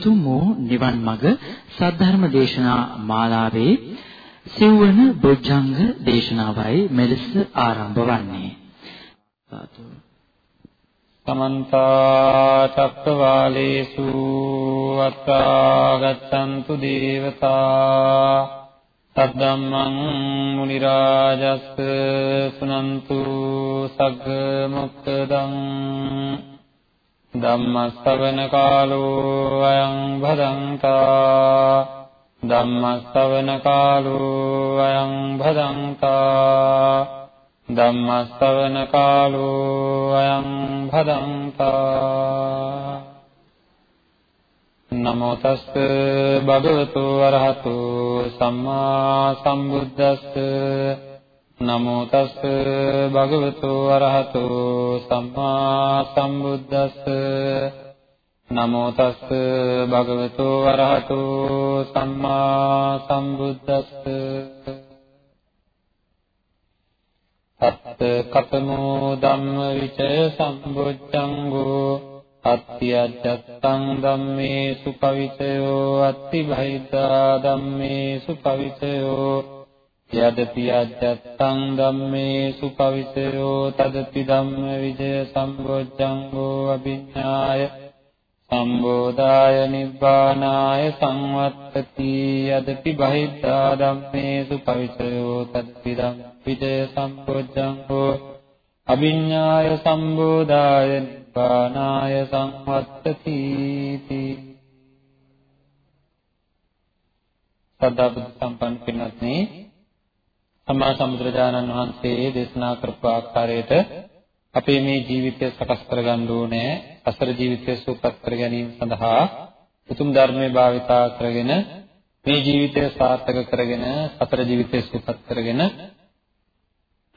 උතුම් වූ නිවන් මඟ සද්ධර්ම දේශනා මාලාවේ සිව්වන බොජ්ජංග දේශනාවයි මෙලෙස ආරම්භ වන්නේ. සමන්ත චක්කවාලේසු අත්තා ගච්ඡන්තු දේවතා සද්දම්මං මුනි රාජස් සුනන්තු සග්ග මොක්ඛදං ධම්මස්සවන කාලෝ අයං භදංතා ධම්මස්සවන කාලෝ අයං භදංතා ධම්මස්සවන කාලෝ අයං භදංතා නමෝ තස්ස භගවතු වරහතු සම්මා සම්බුද්දස්ස. නමෝ තස් භගවතු අරහතු සම්මා සම්බුද්දස්ස. නමෝ තස් භගවතු අරහතු සම්මා සම්බුද්දස්ස. සත්ත කතමෝ ධම්ම විචය සම්බොච්චංගෝ අත්‍යජත්තං ධම්මේසු පවිචයෝ අත්ති බහිද්ධා ධම්මේසු පවිචයෝ යදපි අජත්තං ධම්මේසු පවිසයෝ තදපි ධම්ම විජය සම්බොජ්ජංගෝ අභිඥාය සම්බෝධාය නිබ්බානාය සංවත්තති යදපි බහිද්ධා ධම්මේසු පවිසයෝ තදපි ධම්ම විජය සම්බොජ්ජංගෝ අභිඥාය සම්බෝධාය නිබ්බානාය සංවත්තති සදා බුද්ධ සම්පන්න පින්වත්නි සම්මා සම්බුදුරජාණන් වහන්සේ දේශනා කරපු ආකාරයට අපේ මේ ජීවිතය සකස් කරගන්න ඕනේ අසර ජීවිතය සූපපත් කර ගැනීම සඳහා උතුම් ධර්මයේ භාවිතා කරගෙන මේ ජීවිතය සාර්ථක කරගෙන සතර ජීවිතය සූපපත් කරගෙන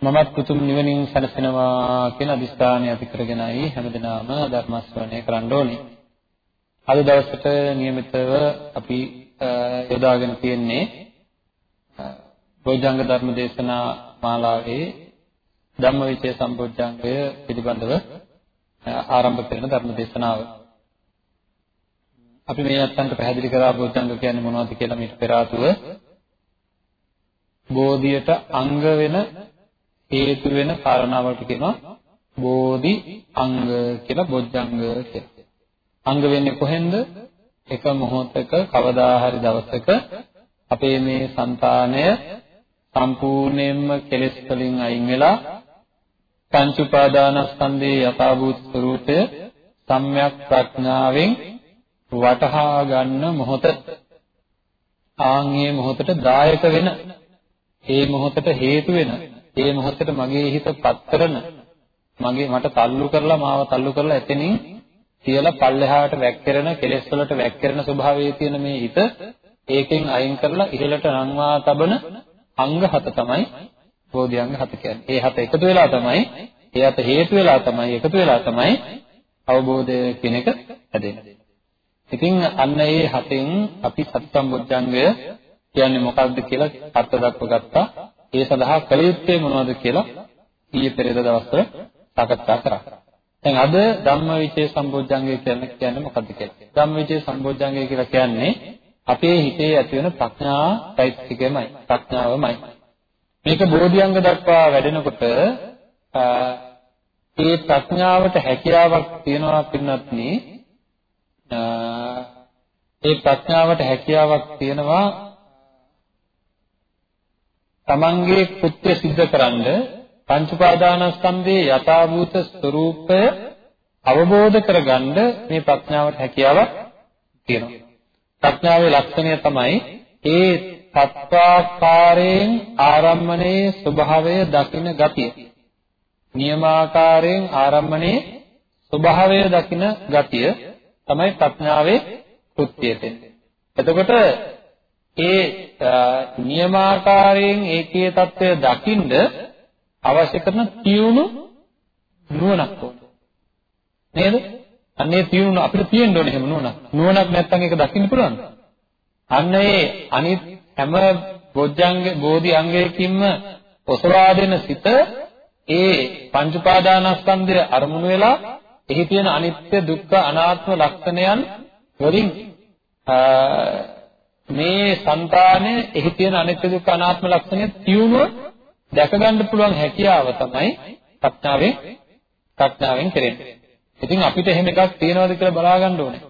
මමත් උතුම් නිවනින් සැනසෙනවා කියන අදිස්ථානය අපි කරගෙනයි හැමදෙනාම ධර්ම ශ්‍රවණය කරන්න ඕනේ. අද දවසට નિયમિતව අපි යොදාගෙන තියෙන්නේ බොජ්ජංග ධර්ම දේශනා මාලාවේ ධම්මවිචය සම්බොජ්ජංගය පිළිබඳව ආරම්භ කරන ධර්ම දේශනාව. අපි මේ අත්තන්ට පැහැදිලි කරා බොජ්ජංග කියන්නේ මොනවද කියලා මීට පෙර ආතුව බෝධියට අංග වෙන හේතු වෙන කාරණාවලට කියනවා බෝධි අංග කියලා බොජ්ජංග කියලා. අංග වෙන්නේ කොහෙන්ද? එක මොහොතක කවදා හරි දවසක අපේ මේ సంతානය සම්පූර්ණයෙන්ම කෙලෙස් වලින් අයින් වෙලා පංච උපාදානස්කන්ධයේ යථාභූත ස්වરૂපය සම්‍යක් ප්‍රඥාවෙන් වටහා ගන්න මොහොත. ආන්ගේ මොහොතට දායක වෙන. ඒ මොහොතට හේතු වෙන. ඒ මොහොතට මගේ හිත පත් කරන. මගේ මට තල්ලු කරලා මාව තල්ලු කරලා එතනින් කියලා පල්ලෙහාට වැක්කිරෙන කෙලෙස් වලට වැක්කිරෙන ස්වභාවයේ තියෙන මේ හිත ඒකෙන් අයින් කරලා ඉහළට නංවා තබන අංග හත තමයි බෝධි අංග හත කියන්නේ. ඒ හත එකතු වෙලා තමයි, ඒ හත හේතු වෙලා තමයි, එකතු වෙලා තමයි අවබෝධය කියන එක හැදෙන්නේ. ඉතින් අන්න ඒ හතෙන් අපි සත්සම්බොධ්‍යංගය කියන්නේ මොකක්ද කියලා අර්ථ දක්ව ගත්තා. ඒ සඳහා කළ යුත්තේ මොනවද කියලා ඊයේ පෙරේද දවස්වල සාකච්ඡා කරා. දැන් අද ධම්මවිචේ සම්බොධ්‍යංගය කියන්නේ කියන්නේ මොකක්ද කියලා. ධම්මවිචේ සම්බොධ්‍යංගය කියලා කියන්නේ අපේ හිතේ ඇතිවන ප්‍රඥා চৈতසිකයමයි ප්‍රඥාවමයි. මේක බෝධිඅංග දක්වා වැඩෙනකොට ඒ ප්‍රඥාවට හැකියාවක් තියනවා පින්නත් ඒ ප්‍රඥාවට හැකියාවක් තියනවා තමන්ගේ කෘත්‍ය સિદ્ધකරනද පංච උපාදානස්කන්ධයේ යථාභූත ස්වરૂපය අවබෝධ කරගන්න මේ ප්‍රඥාවට හැකියාවක් තියෙනවා. ප්‍රඥාවේ ලක්ෂණය තමයි ඒ තත්වාකාරයෙන් ආරම්මණයේ ස්වභාවය දකින ගතිය. නියමාකාරයෙන් ආරම්මණයේ ස්වභාවය දකින ගතිය තමයි ප්‍රඥාවේ කෘත්‍යය එතකොට ඒ නියමාකාරයෙන් ඒකේ தත්වය දකින්ද අවශ්‍ය කරන තියුණු නුවණක් ඕන. නේද? අන්නේ තියුණු අපිට තියෙන්න ඕනේ එහෙම නුවණක්. නුවණක් නැත්නම් ඒක දකින්න පුළුවන්ද? අන්න ඒ අනිත් හැම බොජ්ජංග බෝධි අංගයකින්ම ඔසවා දෙන සිත ඒ පංච උපාදානස්කන්ධය අරමුණු වෙලා එහි තියෙන අනිත්‍ය දුක්ඛ අනාත්ම ලක්ෂණයන් වලින් මේ సంతානය එහි තියෙන අනිත්‍ය දුක්ඛ අනාත්ම ලක්ෂණය තියුණුව දැක ගන්න පුළුවන් හැකියාව තමයි ප්‍රඥාවෙන් ප්‍රඥාවෙන් කෙරෙන්නේ. ඉතින් අපිට එහෙම එකක් තියෙනවද කියලා බලා ගන්න ඕනේ.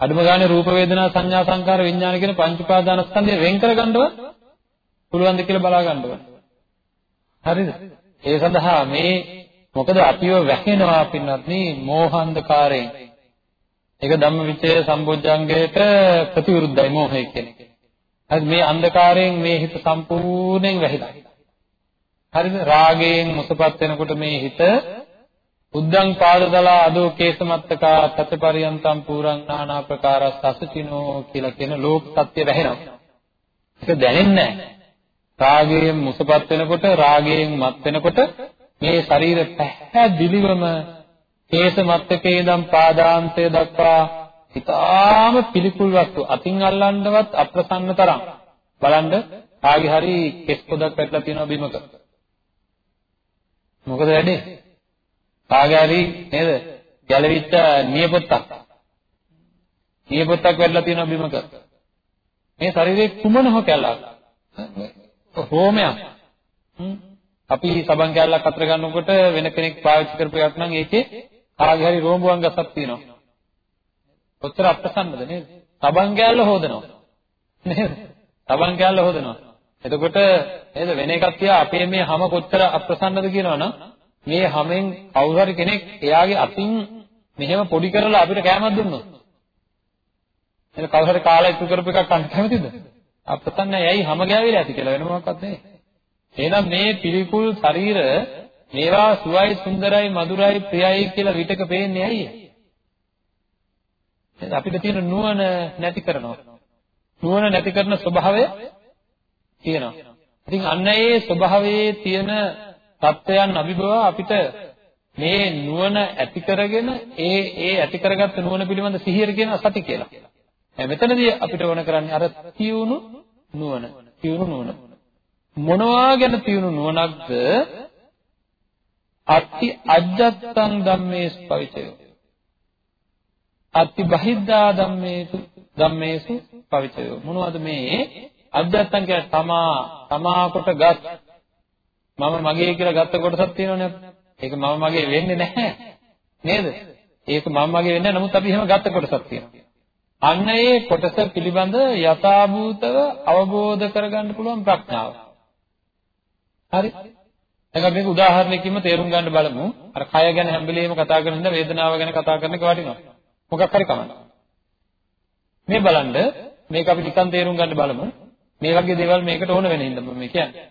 අදුම ගානේ රූප වේදනා සංඥා සංකාර විඥාන කියන පංච උපාදානස්කන්ධය වෙන් කර ගන්නව පුළුවන්ද කියලා බලා ගන්න ඕනේ. හරිද? ඒ සඳහා මේ මොකද අපිව වැහෙනවා පින්නත් නේ මෝහාන්ධකාරයෙන්. ඒක ධම්මවිචය සම්බොජ්ජංගයට ප්‍රතිවිරුද්ධයි මෝහය කියන්නේ. හරි මේ අන්ධකාරයෙන් මේ හිත සම්පූර්ණයෙන් වැහිලා. හරිද? රාගයෙන් මුසපත් වෙනකොට මේ හිත උද්දං පාදදලා අදෝ කේසමත්තකා තතපරියන්තම් පුරං නානා ප්‍රකාරස් අසචිනෝ කියලා කියන ලෝක සත්‍ය වැහෙනවා. ඒක දැනෙන්නේ නැහැ. රාගයෙන් මුසපත් වෙනකොට රාගයෙන් මත් වෙනකොට මේ ශරීර පැහැදිලිවම කේස මත්තකේ ඉඳන් පාදාන්තය දක්වා ඊටාම පිළිකුල් වස්තු අතින් අල්ලන්නවත් අප්‍රසන්න තරම් බලන්න කාගේ හරි කෙස් පොදක් පැටලා තියෙනවා බිමක මොකද වැඩේ කාගේ හරි නේද ගැලවිච්ච නියපොත්තක් නියපොත්තක් වැටලා තියෙනවා බිමක මේ ශරීරේ කුමන හෝ කැලක් හෝමයක් අපි සබන් කැල්ලක් අතර ගන්නකොට වෙන කෙනෙක් පාවිච්චි කරපු එකක් නම් ඒකේ කාගේ හරි රෝඹුවන් ගසක් තියෙනවා. කොච්චර අප්‍රසන්නද නේද? සබන් කැල්ල හොදනවා. නේද? සබන් කැල්ල හොදනවා. එතකොට නේද වෙන එකක් තියා අපේ මේ හැම කොච්චර අප්‍රසන්නද කියනවනම් මේ හැමෙන් කවුරු හරි කෙනෙක් එයාගේ අතින් මෙහෙම පොඩි කරලා අපිට කෑමක් දුන්නොත් එතන කවුරු හරි කාලා ඉතුරු කරපු එකක් කන්න කැමතිද? අප්‍රසන්නයි ඇයි හැම ගෑවිලා ඇති කියලා වෙන මොකක්වත් නෙවෙයි. එහෙනම් මේ පිළිකුල් ශරීර මේවා සුවයි සුන්දරයි මధుරයි ප්‍රියයි කියලා විතක පේන්නේ ඇයි? අපිට තියෙන නුවණ නැති කරනවා. නුවණ නැති කරන ස්වභාවය තියෙනවා. ඉතින් අන්න ඒ ස්වභාවයේ තියෙන தත්වයන් අභිභව අපිට මේ නුවණ ඇති කරගෙන ඒ ඒ ඇති කරගත්ත නුවණ පිළිබඳ සිහියට කියන සති කියලා. මෙතනදී අපිට ඕන කරන්නේ අර තියුණු නුවණ. තියුණු නුවණ. මොනවා ගැන තියුණු නුවණක්ද අත්ති අජ්ජත්තං ධම්මේස් පවිචය අත්ති බහිද්ධා ධම්මේසු ධම්මේසු පවිචය මොනවද මේ අජ්ජත්තං කියන්නේ තමා තමා කොටගත් මම මගේ කියලා ගත්ත කොටසක් තියෙනවනේ ඒක මම මගේ වෙන්නේ නැහැ නේද ඒක මම මගේ වෙන්නේ නැහැ නමුත් අපි එහෙම ගත්ත කොටසක් තියෙනවා අන්න ඒ කොටස පිළිබඳ යථාභූතව අවබෝධ කරගන්න පුළුවන් ප්‍රඥාව හරි. දැන් අපි මේක උදාහරණයකින්ම තේරුම් ගන්න බලමු. අර කය ගැන හැම වෙලෙම කතා කරන ඉඳ වේදනාව ගැන කතා කරන එක වටිනවා. මොකක් හරි කමන්න. මේ බලන්න මේක අපි නිකන් තේරුම් ගන්න බලමු. මේ වගේ දේවල් මේකට ඕන වෙන හින්දා මම කියන්නේ.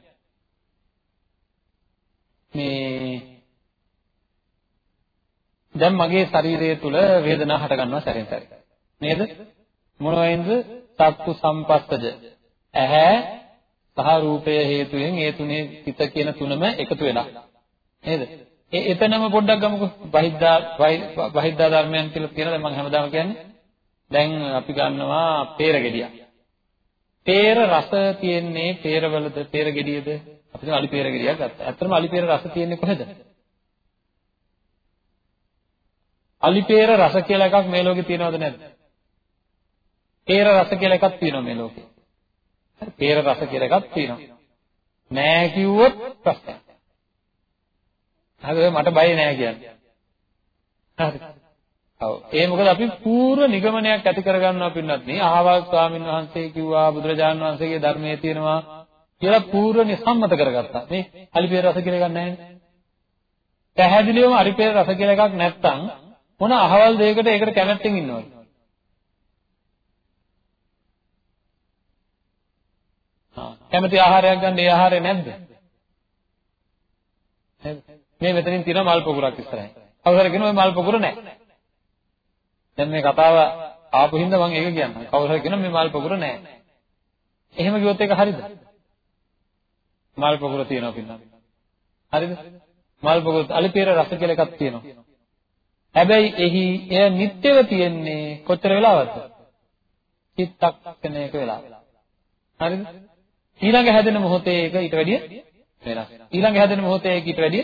මේ දැන් මගේ ශරීරය තුල වේදනාව හට ගන්නවා සැරෙන් සැරේ. නේද? මොනවෙන්ද? චක්කු සම්පස්සද. ඇහැ සහ රූපය හේතුයෙන් ඒ තුනේ සිත කියන තුනම එකතු වෙලා නේද ඒ එතනම පොඩ්ඩක් ගමුකෝ බහිද්දා බහිද්දා ධර්මයන් කියලා කියනවා දැන් මම හැමදාම කියන්නේ දැන් අපි ගන්නවා peer ගෙඩිය peer රස තියෙන්නේ peerවලද peer ගෙඩියද අපි අලි peer ගෙඩියක් ගත්තා ඇත්තටම අලි peer රස තියෙන්නේ කොහෙද අලි peer රස කියලා එකක් මේ ලෝකේ තියෙනවද නැද්ද peer රස කියලා එකක් තියෙනවා මේ ලෝකේ පේර රස කියලා එකක් තියෙනවා. නෑ කිව්වොත් ප්‍රශ්නයක්. හරි මට බය නෑ කියන්නේ. හරි. ඔව්. ඒ මොකද අපි පූර්ව නිගමනයක් ඇති කරගන්නවා පින්නත් නේ. ආවල් ස්වාමීන් වහන්සේ කිව්වා බුදුරජාණන් වහන්සේගේ ධර්මයේ තියෙනවා කියලා පූර්ව නිසම්මත කරගත්තා. මේ අලිපේර රස කියලා එකක් නැහැ. පැහැදිලිවම අලිපේර රස කියලා එකක් නැත්තම් මොන අහවල් දෙයකට ඒකට කැමැත්තෙන් ඉන්නවද? කැමති ආහාරයක් ගන්න ඒ ආහාරය නැද්ද? නේද? මේ මෙතනින් තියෙන මල් පොකුරක් ඉස්සරහින්. කවුරුහරි කියනවා මේ මල් පොකුර නැහැ. දැන් මේ කතාව ආපු හින්දා මම ඒක කියන්නම්. කවුරුහරි කියනවා මේ මල් පොකුර නැහැ. එහෙම කිව්වොත් ඒක හරිද? මල් පොකුර තියෙනවා පින්නා. හරිද? මල් පොකුර අලිපේර රස කියලා එකක් තියෙනවා. හැබැයි එහි එය නිට්ටයව තියෙන්නේ කොච්චර වෙලාවක්ද? චිත්තක්ෂණයක වෙලාව. හරිද? ඊළඟ හැදෙන මොහොතේ ඒක ඊට වැඩිය වෙනස්. ඊළඟ හැදෙන මොහොතේ ඒක ඊට වැඩිය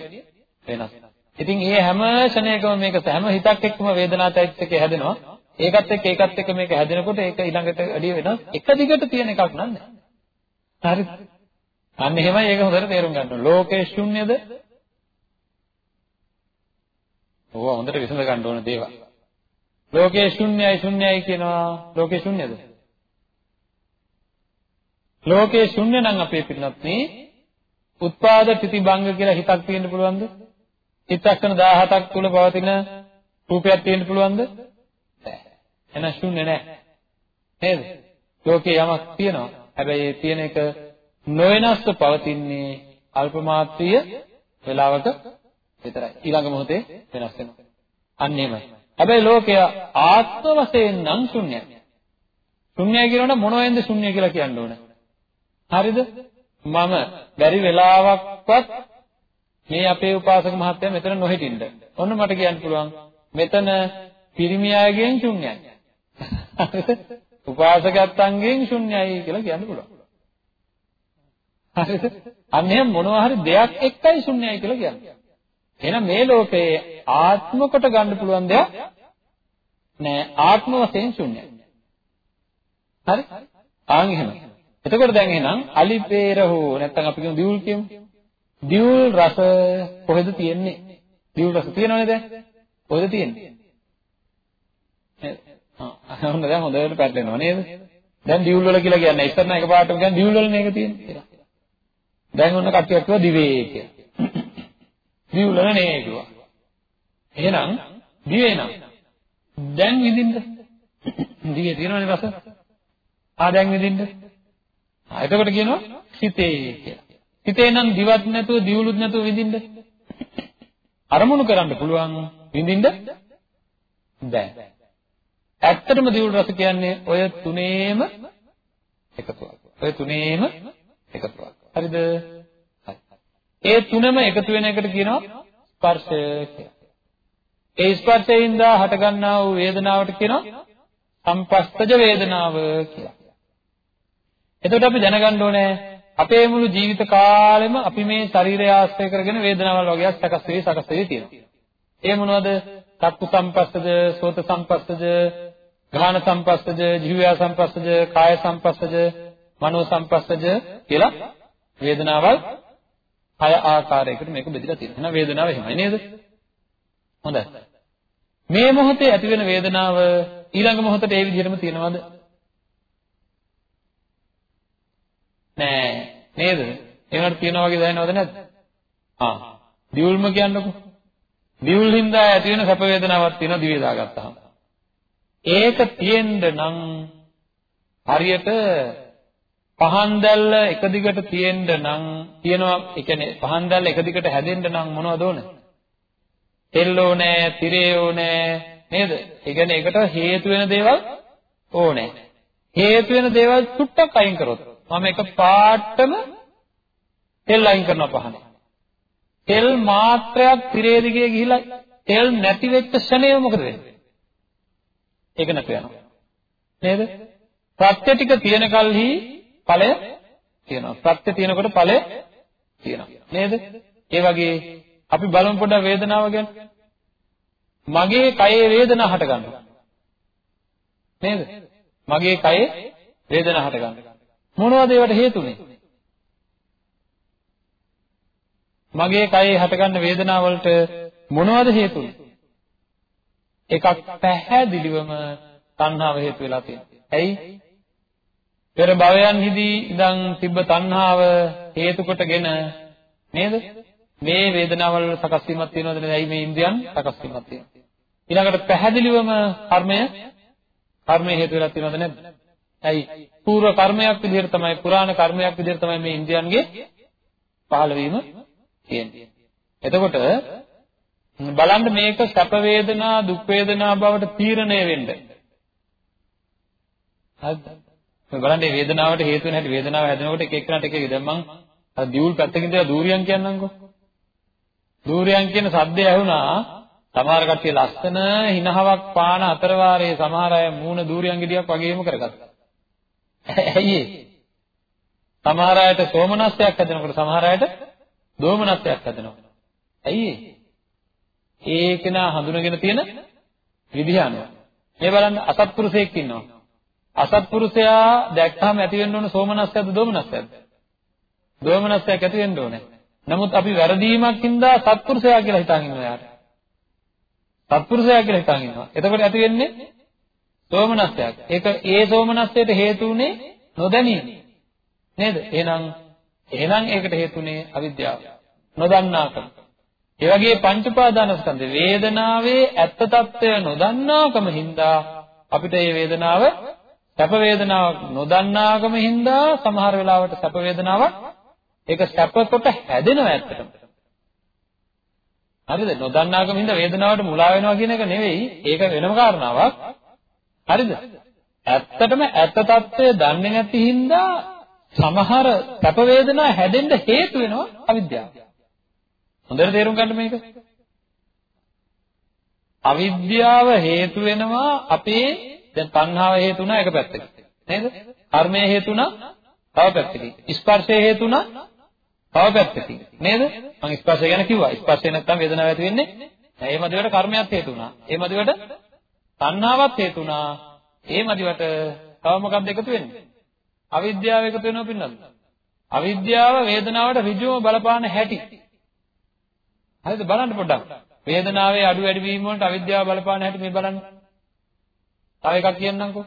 වෙනස්. ඉතින් මේ හැම ක්ෂණයකම මේක හැම හිතක් එක්කම වේදනාචෛතසිකය හැදෙනවා. ඒකත් එක්ක ඒකත් එක්ක මේක හැදෙනකොට ඒක ඊළඟට වැඩි වෙනස් එක දිගට තියෙන එකක් නන්නේ. හරිද? අන්න එහෙමයි ඒක හොඳට තේරුම් ගන්න ඕනේ. ලෝකේ ශුන්‍යද? ඕවා හොඳට විසඳ ගන්න ඕන දේවල්. ලෝකේ ශුන්‍යයි ශුන්‍යයි කියනවා. ලෝකේ ශුන්‍යද? ලෝකේ ශුන්‍ය නම් අපේ පිටනත් නේ උත්පාද ප්‍රතිබංග කියලා හිතක් තියෙන්න පුළුවන්ද? චිත්තක්ෂණ 17ක් තුල පවතින රූපයක් තියෙන්න පුළුවන්ද? නැහැ. එහෙනම් ශුන්‍ය නැහැ. නේද? ලෝකේ යමක් තියෙනවා. හැබැයි ඒ තියෙන එක නොවෙනස්ව පවතින්නේ අල්ප මාත්‍රිය වේලාවක විතරයි. ඊළඟ මොහොතේ වෙනස් වෙනවා. අන්න එහෙමයි. හැබැයි ලෝකය ආත්ම වශයෙන් නම් ශුන්‍යයි. ශුන්‍යයි කියනකොට මොනවෙන්ද ශුන්‍ය කියලා කියන්න ඕන? හරිද? මම බැරි වෙලාවක්වත් මේ අපේ උපාසක මහත්තයා මෙතන නොහිටින්න. ඔන්න මට කියන්න පුළුවන් මෙතන පිරිමි අයගෙන් ශුන්‍යයි. උපාසකයන්ගෙන් ශුන්‍යයි කියලා කියන්න පුළුවන්. හරිද? අන්න එහෙනම් මොනවා හරි දෙයක් එක්කයි ශුන්‍යයි කියලා කියන්නේ. එහෙනම් මේ ලෝකයේ ආත්ම කොට ගන්න පුළුවන් දෙයක් නෑ ආත්ම වශයෙන් ශුන්‍යයි. හරි? ආන් එහෙම. එතකොට දැන් එහෙනම් අලිපේර හෝ නැත්නම් අපි කියමු දියුල් කියමු. දියුල් රස කොහෙද තියෙන්නේ? දියුල් රස තියෙනවනේ දැන්. කොහෙද තියෙන්නේ? නේද? ආ හොඳ දැන් හොඳට පැටලෙනවා නේද? දැන් දියුල් වල කියලා කියන්නේ ඉස්සර නම් එකපාරටම කියන්නේ දියුල් වල මේක තියෙන්නේ කියලා. දැන් ඔන්න කට්ටියක් කිව්වා දිවේ කියලා. දියුල් වල නේ කිව්වා. එහෙනම් දිවේ නම් දැන් විඳින්න දිවේ තියෙනවනේ රස. ආ දැන් විඳින්න. ආ එතකොට කියනවා හිතේ කියලා. හිතේ නම් දිවත් නැතුව දියුලුත් නැතුව විඳින්න. අරමුණු කරන්න පුළුවන් විඳින්න බෑ. ඇත්තටම දියුල් රස කියන්නේ ඔය තුනේම එකතුවක්. ඔය තුනේම එකතුවක්. හරිද? ඒ තුනම එකතු වෙන එකට කියනවා ස්පර්ශය කියලා. ඒ ස්පර්ශයෙන්ද හටගන්නා වූ වේදනාවට කියනවා සම්පස්තජ වේදනාව කියලා. එතකොට අපි දැනගන්න ඕනේ අපේ මුළු ජීවිත කාලෙම අපි මේ ශරීරය ආශ්‍රය කරගෙන වේදනාවල් වගේක් සකස් වෙවි සකස් වෙවි තියෙනවා. ඒ මොනවද? චක්කු සම්පස්සද, සෝත සම්පස්සද, ගාන සම්පස්සද, ජීවයා සම්පස්සද, කාය සම්පස්සද, මනෝ සම්පස්සද කියලා වේදනාවල් හය ආකාරයකට මේක බෙදලා තියෙනවා. එහෙනම් වේදනාව එහෙමයි නේද? හොඳයි. මේ මොහොතේ ඇති වෙන වේදනාව ඊළඟ මොහොතේ ඒ විදිහටම තියෙනවද? නෑ නේද? ඒකට තියනවා වගේ දැනෙනවද නැද්ද? ආ. දියුල්ම කියන්නකෝ. දියුල් හින්දා ඇති වෙන සැප වේදනාවක් තියෙනවා දිවේ දාගත්තාම. ඒක තියෙන්න නම් හරියට පහන් දැල්ල එක දිගට තියෙන්න නම් තියනවා ඒ කියන්නේ පහන් දැල්ල එක දිගට හැදෙන්න නම් මොනවද ඕනේ? තෙල් ඕනේ, තිරේ ඕනේ නේද? ඒ කියන්නේ ඒකට හේතු වෙන දේවල් ඕනේ. හේතු වෙන දේවල් චුට්ටක් අයින් කරොත් මම එක පාටම තෙල් අයින් කරනවා පහනේ. තෙල් මාත්‍රයක් තිරේ දිගේ ගිහිලා තෙල් නැති වෙච්ච ෂණය මොකද වෙන්නේ? ඒක නැතු වෙනවා. නේද? ප්‍රත්‍ය ටික තියෙන කල්හි ඵලය තියෙනවා. ප්‍රත්‍ය තියෙනකොට ඵලය තියෙනවා. නේද? ඒ වගේ අපි බලමු පොඩ්ඩක් වේදනාව ගැන. මගේ කයේ වේදනාව හට ගන්නවා. නේද? මගේ කයේ වේදනාව හට ගන්නවා. මොනවද ඒවට හේතුනේ? මගේ කයේ හටගන්න වේදනාව වලට මොනවද හේතුනේ? එකක් පැහැදිලිවම තණ්හාව හේතු වෙලා තියෙනවා. ඇයි? පෙර භවයන්හිදී ඉඳන් තිබ්බ තණ්හාව හේතු කොටගෙන නේද? මේ වේදනාවල් සකස් වීමක් තියෙනවද නේද? ඇයි මේ ඉන්ද්‍රියන් සකස් වීමක් තියෙනවා. ඊළඟට පැහැදිලිවම කර්මය කර්මය හේතු වෙලා තියෙනවද නැද්ද? ඇයි? పూర్ව කර්මයක් විදිහට තමයි පුරාණ කර්මයක් විදිහට තමයි මේ ඉන්ද්‍රියන්ගේ පහළ වීම තියෙන්නේ. එතකොට බලන්න මේක සැප වේදනා දුක් වේදනා බවට තීරණය වෙන්න. හරිද? මේ බලන්න මේ වේදනාවට හේතු වෙන හැටි වේදනාව හැදෙනකොට එක එකනට එක එක දැන් මං අර දියුල් පැත්තකින් ඉඳලා දූරියන් කියන්නම්කෝ. දූරියන් කියන සද්දය ඇහුණා සමහර කට්ටිය ලස්සන හිනහවක් පාන අතර වාරයේ සමහර අය මූණ දූරියන් ගෙඩියක් වගේම කරගත්තා. ඇයි සමහර අයට සෝමනස්සයක් හැදෙනකොට සමහර අයට දෝමනස්සයක් හැදෙනවා. ඇයි ඒක නා හඳුනගෙන තියෙන විදිහ අනුව. මේ බලන්න අසත්පුරුෂයෙක් ඉන්නවා. අසත්පුරුෂයා දැක්කම ඇති වෙන්න ඕන සෝමනස්සයක්ද දෝමනස්සයක්ද? දෝමනස්සයක් ඇති වෙන්න ඕනේ. නමුත් අපි වැරදීමක් හින්දා සත්පුරුෂයා කියලා හිතාගෙන ඉන්නවා යාට. සත්පුරුෂයා කියලා හිතාගෙන ඉන්නවා. එතකොට ඇති වෙන්නේ සෝමනස්සයක්. ඒක ඒ සෝමනස්සයට හේතු උනේ නොදැනීම. නේද? එහෙනම් එහෙනම් ඒකට හේතුනේ අවිද්‍යාව. නොදන්නාකම. ඒ වගේ පංච උපාදානස්කන්ධ වේදනාවේ ඇත්ත తত্ত্বය නොදන්නාකම හින්දා අපිට මේ වේදනාව සැප වේදනාවක් නොදන්නාගම හින්දා සමහර වෙලාවට සැප වේදනාවක් ඒක සැප කොට හැදෙනවා ඇත්තටම. හරිද? නොදන්නාගම හින්දා වේදනාවට මුලා වෙනවා කියන එක නෙවෙයි. ඒක වෙනම කාරණාවක්. හරිද? ඇත්තටම ඇත්ත తত্ত্বය දන්නේ නැති හින්දා සමහර සැප වේදනා හැදෙන්න හේතු වෙනවා අවිද්‍යාව. හොඳට තේරුම් ගන්න මේක. අවිද්‍යාව හේතු වෙනවා අපේ දැන් තණ්හාව හේතු වුණා එක පැත්තකින්. නේද? කර්මය හේතු වුණා තව පැත්තකින්. ස්පර්ශය හේතු වුණා තව පැත්තකින්. නේද? මම ස්පර්ශය ගැන කිව්වා. ස්පර්ශය නැත්තම් වේදනාව ඇති වෙන්නේ නැහැ. ඒ මදිවට කර්මයක් හේතු වුණා. ඒ මදිවට තණ්හාවක් හේතු වුණා. ඒ මදිවට තව මොකක්ද එකතු වෙන්නේ? අවිද්‍යාව එකතු වෙනවා පින්නද? අවිද්‍යාව වේදනාවට ඍජුවම බලපාන හැටි. හරිද බලන්න පොඩ්ඩක්. වේදනාවේ අඩු වැඩි වීම වලට අවිද්‍යාව බලපාන හැටි මේ බලන්න. තව එකක් කියන්නම්කෝ.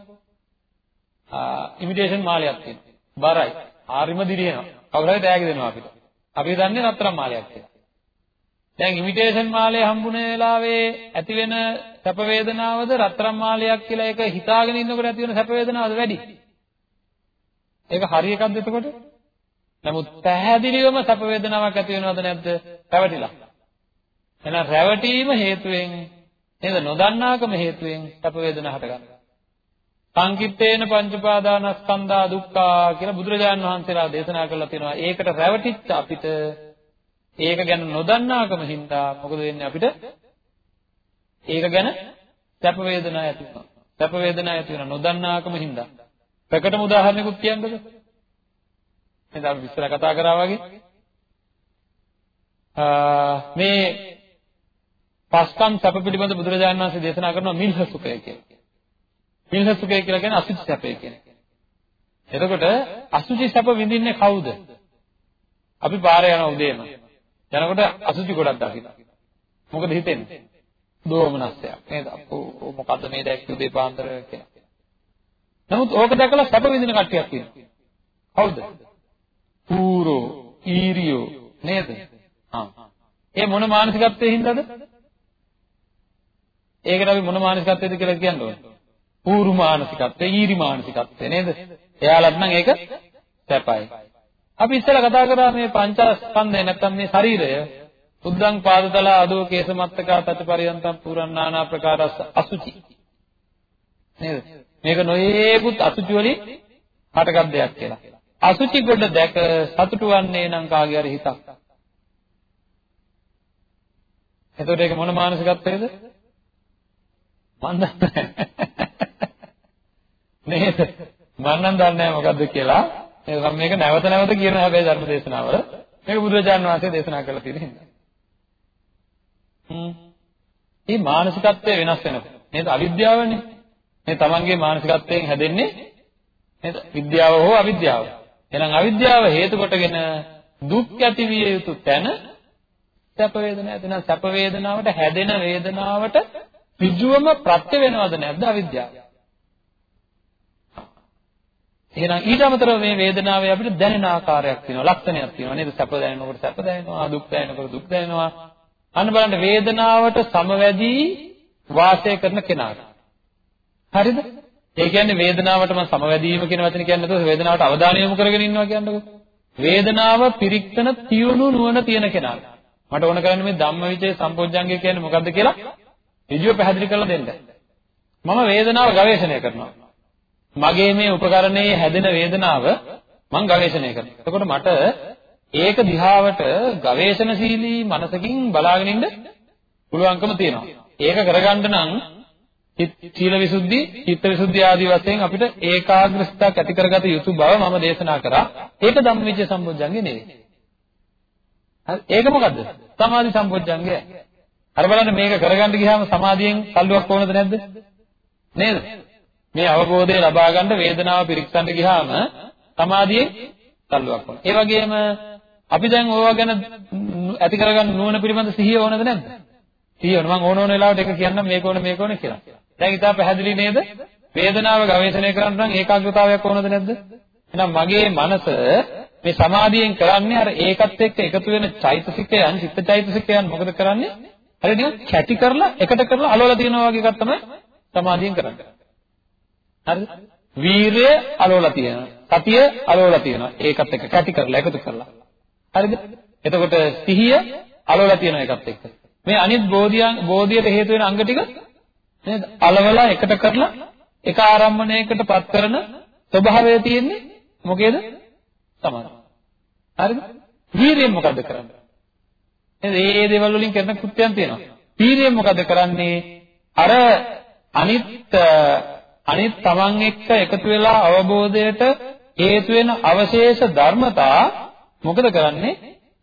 ආ ඉමිටේෂන් මාලයක් තියෙනවා. බරයි. ආරිම දිරියනවා. කවුරු හරි තෑගි දෙනවා අපිට. අපි දන්නේ නතරම් මාලයක් කියලා. දැන් ඉමිටේෂන් මාලය හම්බුන වෙලාවේ ඇති වෙන සැප වේදනාවද රත්තරන් මාලයක් කියලා ඒක හිතාගෙන ඉන්නකොට ඇති වෙන සැප වේදනාවද වැඩි? ඒක හරි එකක්ද එතකොට? නමුත් පැහැදිලිවම සැප වේදනාවක් ඇති වෙනවද නැද්ද? පැවටිලා. එහෙනම් රැවටීම හේතුවෙන් නේද නොදන්නාකම හේතුවෙන් සැප වේදනා හටගන්නවා. සංකිට්ඨේන පංච උපාදානස්කන්ධා දුක්ඛා කියලා බුදුරජාණන් වහන්සේලා දේශනා කරලා තියෙනවා. ඒකට රැවටිච්ච අපිට ඒක ගැන නොදන්නාකම හින්දා මොකද වෙන්නේ අපිට? ඒක ගැන සැප වේදනා ඇති වෙනවා. සැප වේදනා ඇති වෙනවා නොදන්නාකම හින්දා. ප්‍රකටම උදාහරණයකුත් කියන්නද? නේද අපි විස්තර කතා කරා වගේ. මේ පස්කම් සැප පිළිබඳ බුදුරජාණන් වහන්සේ දේශනා කරනවා මිල්හ සුඛය කියලා. මිල්හ සුඛය කියලා කියන්නේ අසුචි සැපය කියන එක. එතකොට අසුචි සැප විඳින්නේ කවුද? අපි පාරේ යන උදේම. යනකොට අසුචි ගොඩක් දකින්න. මොකද හිතෙන්නේ? දෝමනස්සයක් නේද? අපෝ මොකද්ද මේ දැක්ක උදේ පාන්දර කියලා. නමුත් ඕක දැකලා සැප විඳින කට්ටියක් තියෙනවා. කවුද? ඌරෝ, ඊරියෝ නේද? ආ. ඒ මොන මානසිකත්වයේ හින්දාද? ඒකට අපි මොන මානසිකත්වයද කියලා කියන්න ඕනේ. පූර්ව මානසිකත්වය, ඊරි මානසිකත්වය නේද? එයාලත් නම් ඒක සැපයි. අපි ඉස්සෙල්ලා කතා කරා මේ පංචස්කන්ධය නැත්තම් මේ ශරීරය උද්දං පාදතල ආදෝ කේසමත්තකා තතපරියන්තම් පුරන්නානා ප්‍රකාරස් අසුචි. නේද? මේක නොයේකුත් අසුචි වලින් හටගත් දෙයක් කියලා. අසුචි ගොඩ දැක සතුටු වන්නේ නම් කාගේ හරි හිතක්. එතකොට ඒක මොන මානසිකත්වයේද? මන් දන්නේ නේද? මම නම් දන්නේ නැහැ මොකද්ද කියලා. ඒක මේක නැවත නැවත කියන හැබැයි ධර්ම දේශනාවල මේක බුදුරජාණන් වහන්සේ දේශනා කරලා තියෙන හින්දා. හ්ම්. මේ මානසිකත්වය වෙනස් වෙනවා. නේද? අවිද්‍යාවනේ. මේ තමන්ගේ මානසිකත්වයෙන් හැදෙන්නේ නේද? විද්‍යාව හෝ අවිද්‍යාව. එහෙනම් අවිද්‍යාව හේතු කොටගෙන දුක් ඇති විය යුතු තැන සැප වේදනා ඇති නම් සැප වේදනාවට හැදෙන වේදනාවට ඍජුවම ප්‍රත්‍ය වෙනවද නැද්ද අවිද්‍යාව? එහෙනම් ඊට අමතරව මේ වේදනාවේ අපිට දැනෙන ආකාරයක් තියෙනවා ලක්ෂණයක් තියෙනවා. නේද? සැප දැනෙනකොට සැප දැනෙනවා දුක් දැනෙනකොට දුක් දැනෙනවා. අන්න බලන්න වේදනාවට සමවැදී වාසය කරන කෙනාට. හරිද? ඒ කියන්නේ වේදනාවට මම සමවැදීම කියන වචනේ කියන්නේ නැතුව වේදනාවට අවධානය යොමු කරගෙන ඉන්නවා කියන්නකො. වේදනාව පිරික්තන තියුණු නුවණ තියෙන කෙනාට. මට ඕන කරන්නේ මේ ධම්මවිචේ සම්පෝඥංගය කියන්නේ මොකද්ද කියලා ඍජුව පැහැදිලි කරලා දෙන්න. මම වේදනාව ගවේෂණය කරනවා. මගේ මේ උපකරණයේ හැදෙන වේදනාව මම ගවේෂණය කරනවා. එතකොට මට ඒක දිහාවට ගවේෂණශීලී මනසකින් බලාගෙන ඉන්න පුළුවන්කම තියෙනවා. ඒක කරගන්න නම් සීල විසුද්ධි, චිත්ත විසුද්ධි ආදී වශයෙන් අපිට ඒකාග්‍රතාවක් ඇති කරගත යුතු බව මම දේශනා කරා. ඒක ධම්මවිචේ සම්බොජ්ජංගේ නෙවෙයි. හරි ඒක මොකද්ද? සමාධි සම්බොජ්ජංගය. අර බලන්න මේක කරගන්න ගියාම සමාධියෙන් සල්ලුවක් ඕනද නැද්ද? නේද? මේ අවබෝධය ලබා ගන්න වේදනාව පිරික්සන්න ගියාම සමාධියේ තල්ලුවක් වුණා. ඒ වගේම අපි දැන් ඕවා ගැන ඇති කරගන්න නුවණ පිළිබඳ සිහිය ඕනද නැද්ද? සිහිය ඕන. මම ඕන ඕන වෙලාවට එක කියන්නම් මේක ඕන මේක ඕන කියලා. දැන් ඉතින් පැහැදිලි නේද? වේදනාව ගවේෂණය කරන්න නම් ඒකාග්‍රතාවයක් ඕනද නැද්ද? එහෙනම් මගේ මනස මේ සමාධියෙන් කරන්නේ අර ඒකත් එක්ක එකතු වෙන චෛතසිකයන්, චිත්ත චෛතසිකයන් මොකද කරන්නේ? හරියට කැටි කරලා එකට කරලා අලවලා තියනවා වගේ එකක් තමයි සමාධියෙන් කරන්නේ. හරිද? වීරය අලවලා තියෙනවා. සතිය අලවලා තියෙනවා. ඒකත් එක්ක කැටි කරලා එකතු කරලා. හරිද? එතකොට සිහිය අලවලා තියෙන එකත් එක්ක. මේ අනිත් බෝධියන් බෝධියට හේතු වෙන අංග ටික නේද? අලවලා එකට කරලා එක ආරම්භණයකටපත් කරන ස්වභාවය තියෙන්නේ මොකේද? සමාධිය. හරිද? වීරියෙන් මොකද්ද කරන්නේ? නේද? මේ දේවල් වලින් කරන කෘත්‍යයන් තියෙනවා. වීරියෙන් මොකද්ද කරන්නේ? අර අනිත් අනිත් තමන් එක්ක එකතු වෙලා අවබෝධයට හේතු වෙන අවශේෂ ධර්මතා මොකද කරන්නේ?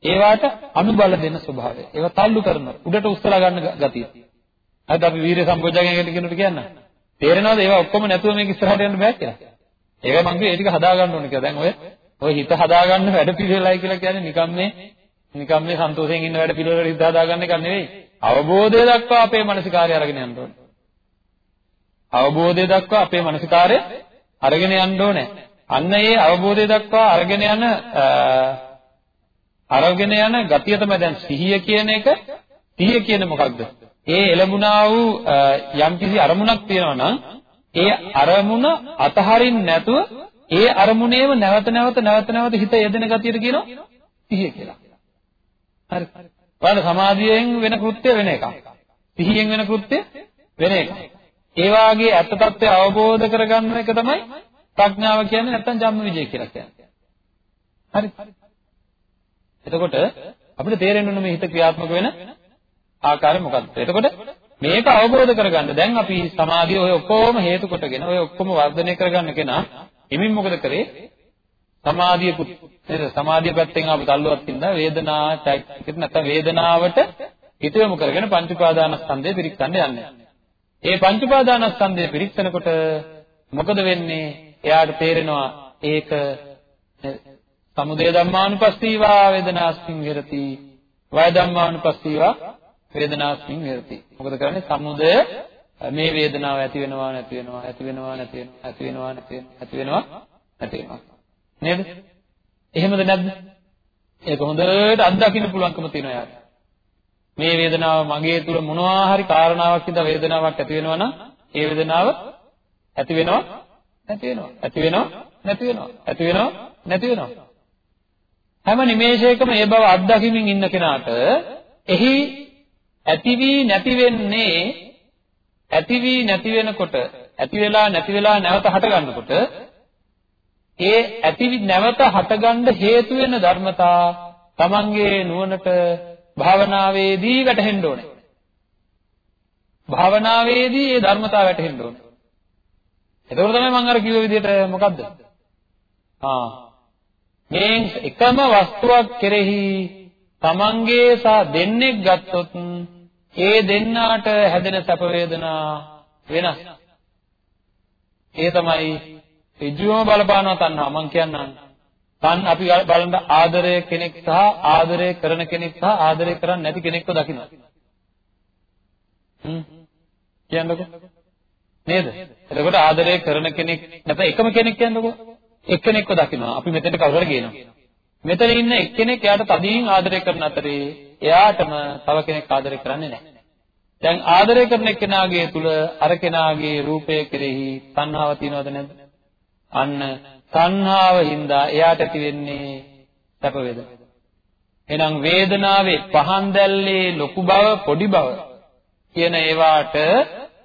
ඒවට අනුබල දෙන ස්වභාවය. ඒවා තල්ලු කරනවා. උඩට උස්සලා ගන්න ගතිය. හරිද අපි වීර්ය සම්පෝෂණය කියනකොට කියන්න. තේරෙනවද ඒවා ඔක්කොම නැතුව මේක ඉස්සරහට යන්න බෑ කියලා? ඒක මං කිව්වේ ඒ ටික හදා ගන්න ඕනේ කියලා. දැන් ඔය ඔය හිත හදා ගන්න වැඩ පිළිවෙලයි කියලා කියන්නේ නිකම් මේ නිකම් මේ සන්තෝෂයෙන් ඉන්න වැඩ පිළිවෙලට හිත හදා ගන්න එක නෙවෙයි. අවබෝධය දක්වා අපේ මානසිකාර්ය අරගෙන යන්න ඕනේ. අවබෝධය දක්වා අපේ මානසිකාර්ය අරගෙන යන්න ඕනේ. අන්න ඒ අවබෝධය දක්වා අරගෙන යන අරගෙන යන ගතිය තමයි දැන් සිහිය කියන එක. සිහිය කියන්නේ මොකක්ද? ඒ එළඹුණා වූ යම්කිසි අරමුණක් තියෙනවා නම් ඒ අරමුණ අතහරින්න නැතුව ඒ අරමුණේම නැවත නැවත නැවත නැවත හිත යෙදෙන ගතියට කියනවා සිහිය කියලා. හරි. බලන්න සමාධියෙන් වෙන කෘත්‍ය වෙන එකක්. සිහියෙන් වෙන කෘත්‍ය වෙන එකක්. ඒ වාගේ ඇත්ත తත්වය අවබෝධ කරගන්න එක තමයි ප්‍රඥාව කියන්නේ නැත්නම් ජම්ම විජය කියලා කියන්නේ. හරි. එතකොට අපිට තේරෙන්න ඕන මේ හිත ක්‍රියාත්මක වෙන ආකාරය මොකක්ද? එතකොට මේක අවබෝධ කරගන්න දැන් අපි සමාධිය ඔය ඔක්කොම හේතු කොටගෙන ඔය ඔක්කොම වර්ධනය කරගන්න කෙනා එමින් මොකද කරේ? සමාධිය නේද? සමාධිය පැත්තෙන් ආපු තල්ලුවක් ඉඳලා වේදනා චෛත්‍යකිට නැත්නම් වේදනාවට හිත යොමු කරගෙන පංච උපාදානස්කන්ධය පිරික්සන්න යන්නේ. ඒ පංච උපාදානස්කන්ධය පිරික්සනකොට මොකද වෙන්නේ? එයාට තේරෙනවා ඒක සමුදය ධම්මානුපස්සීවා වේදනාස්මින් විරති වය ධම්මානුපස්සීවා වේදනාස්මින් විරති මොකද කරන්නේ? සමුදය මේ වේදනාව ඇති වෙනවා නැති වෙනවා ඇති වෙනවා නැති වෙනවා ඇති වෙනවා නැති වෙනවා ඇති වෙනවා නැති වෙනවා. නේද? එහෙමද නැද්ද? ඒක හොඳට අත්දකින්න පුළුවන්කම තියෙනවා යාට. මේ වේදනාව මගේ තුල මොනවා හරි කාරණාවක් ඉදලා වේදනාවක් ඇති වෙනවා නම් ඒ වේදනාව ඇති වෙනවා නැති වෙනවා. ඇති වෙනවා නැති වෙනවා. ඇති වෙනවා නැති වෙනවා. හැම නිමේෂයකම මේ බව අත්දකිමින් ඉන්න කෙනාට එහි ඇති වී නැති වෙන්නේ ඇති වී නැති වෙනකොට ඇති වෙලා නැති වෙලා නැවත හට ගන්නකොට ඒ ඇති නැවත හටගන්න හේතු වෙන ධර්මතා තමන්ගේ නුවණට භාවනාවේදී වැටහෙන්න ඕනේ. භාවනාවේදී ඒ ධර්මතාව වැටහෙන්න ඕනේ. එතකොට තමයි මම අර කිව්ව විදිහට මොකද්ද? ආ මේ එකම වස්තුවක් කෙරෙහි තමන්ගේ සහ දෙන්නෙක් ගත්තොත් ඒ දෙන්නාට හැදෙන සැප වේදනා වෙනස්. ඒ තමයි ඍජුවම බලපානවා තණ්හා මම කියන්නම්. තන් අපි බලන්න ආදරය කෙනෙක් සහ ආදරය කරන කෙනෙක් සහ ආදරය කරන්නේ නැති කෙනෙක්ව දකිනවා. හ්ම් කියන්නකෝ නේද? එතකොට ආදරය කරන කෙනෙක් නැත්නම් එකම කෙනෙක් කියන්නකෝ එක්කෙනෙක්ව දකිනවා. අපි මෙතෙන්ට කවුරුහරි ගේනවා. මෙතන ඉන්න එක්කෙනෙක් එයාට තදින් ආදරය කරන අතරේ එයාටම තව කෙනෙක් ආදරය කරන්නේ නැහැ. දැන් ආදරය කරන කෙනාගේ තුල අර කෙනාගේ රූපය කෙරෙහි තණ්හාව තියනවද නැද්ද? අන්න තණ්හාව හින්දා එයාට ඇති වෙන්නේ සැප වේදනා. එහෙනම් වේදනාවේ පහන් දැල්ලේ ලොකු බව පොඩි බව කියන ඒවාට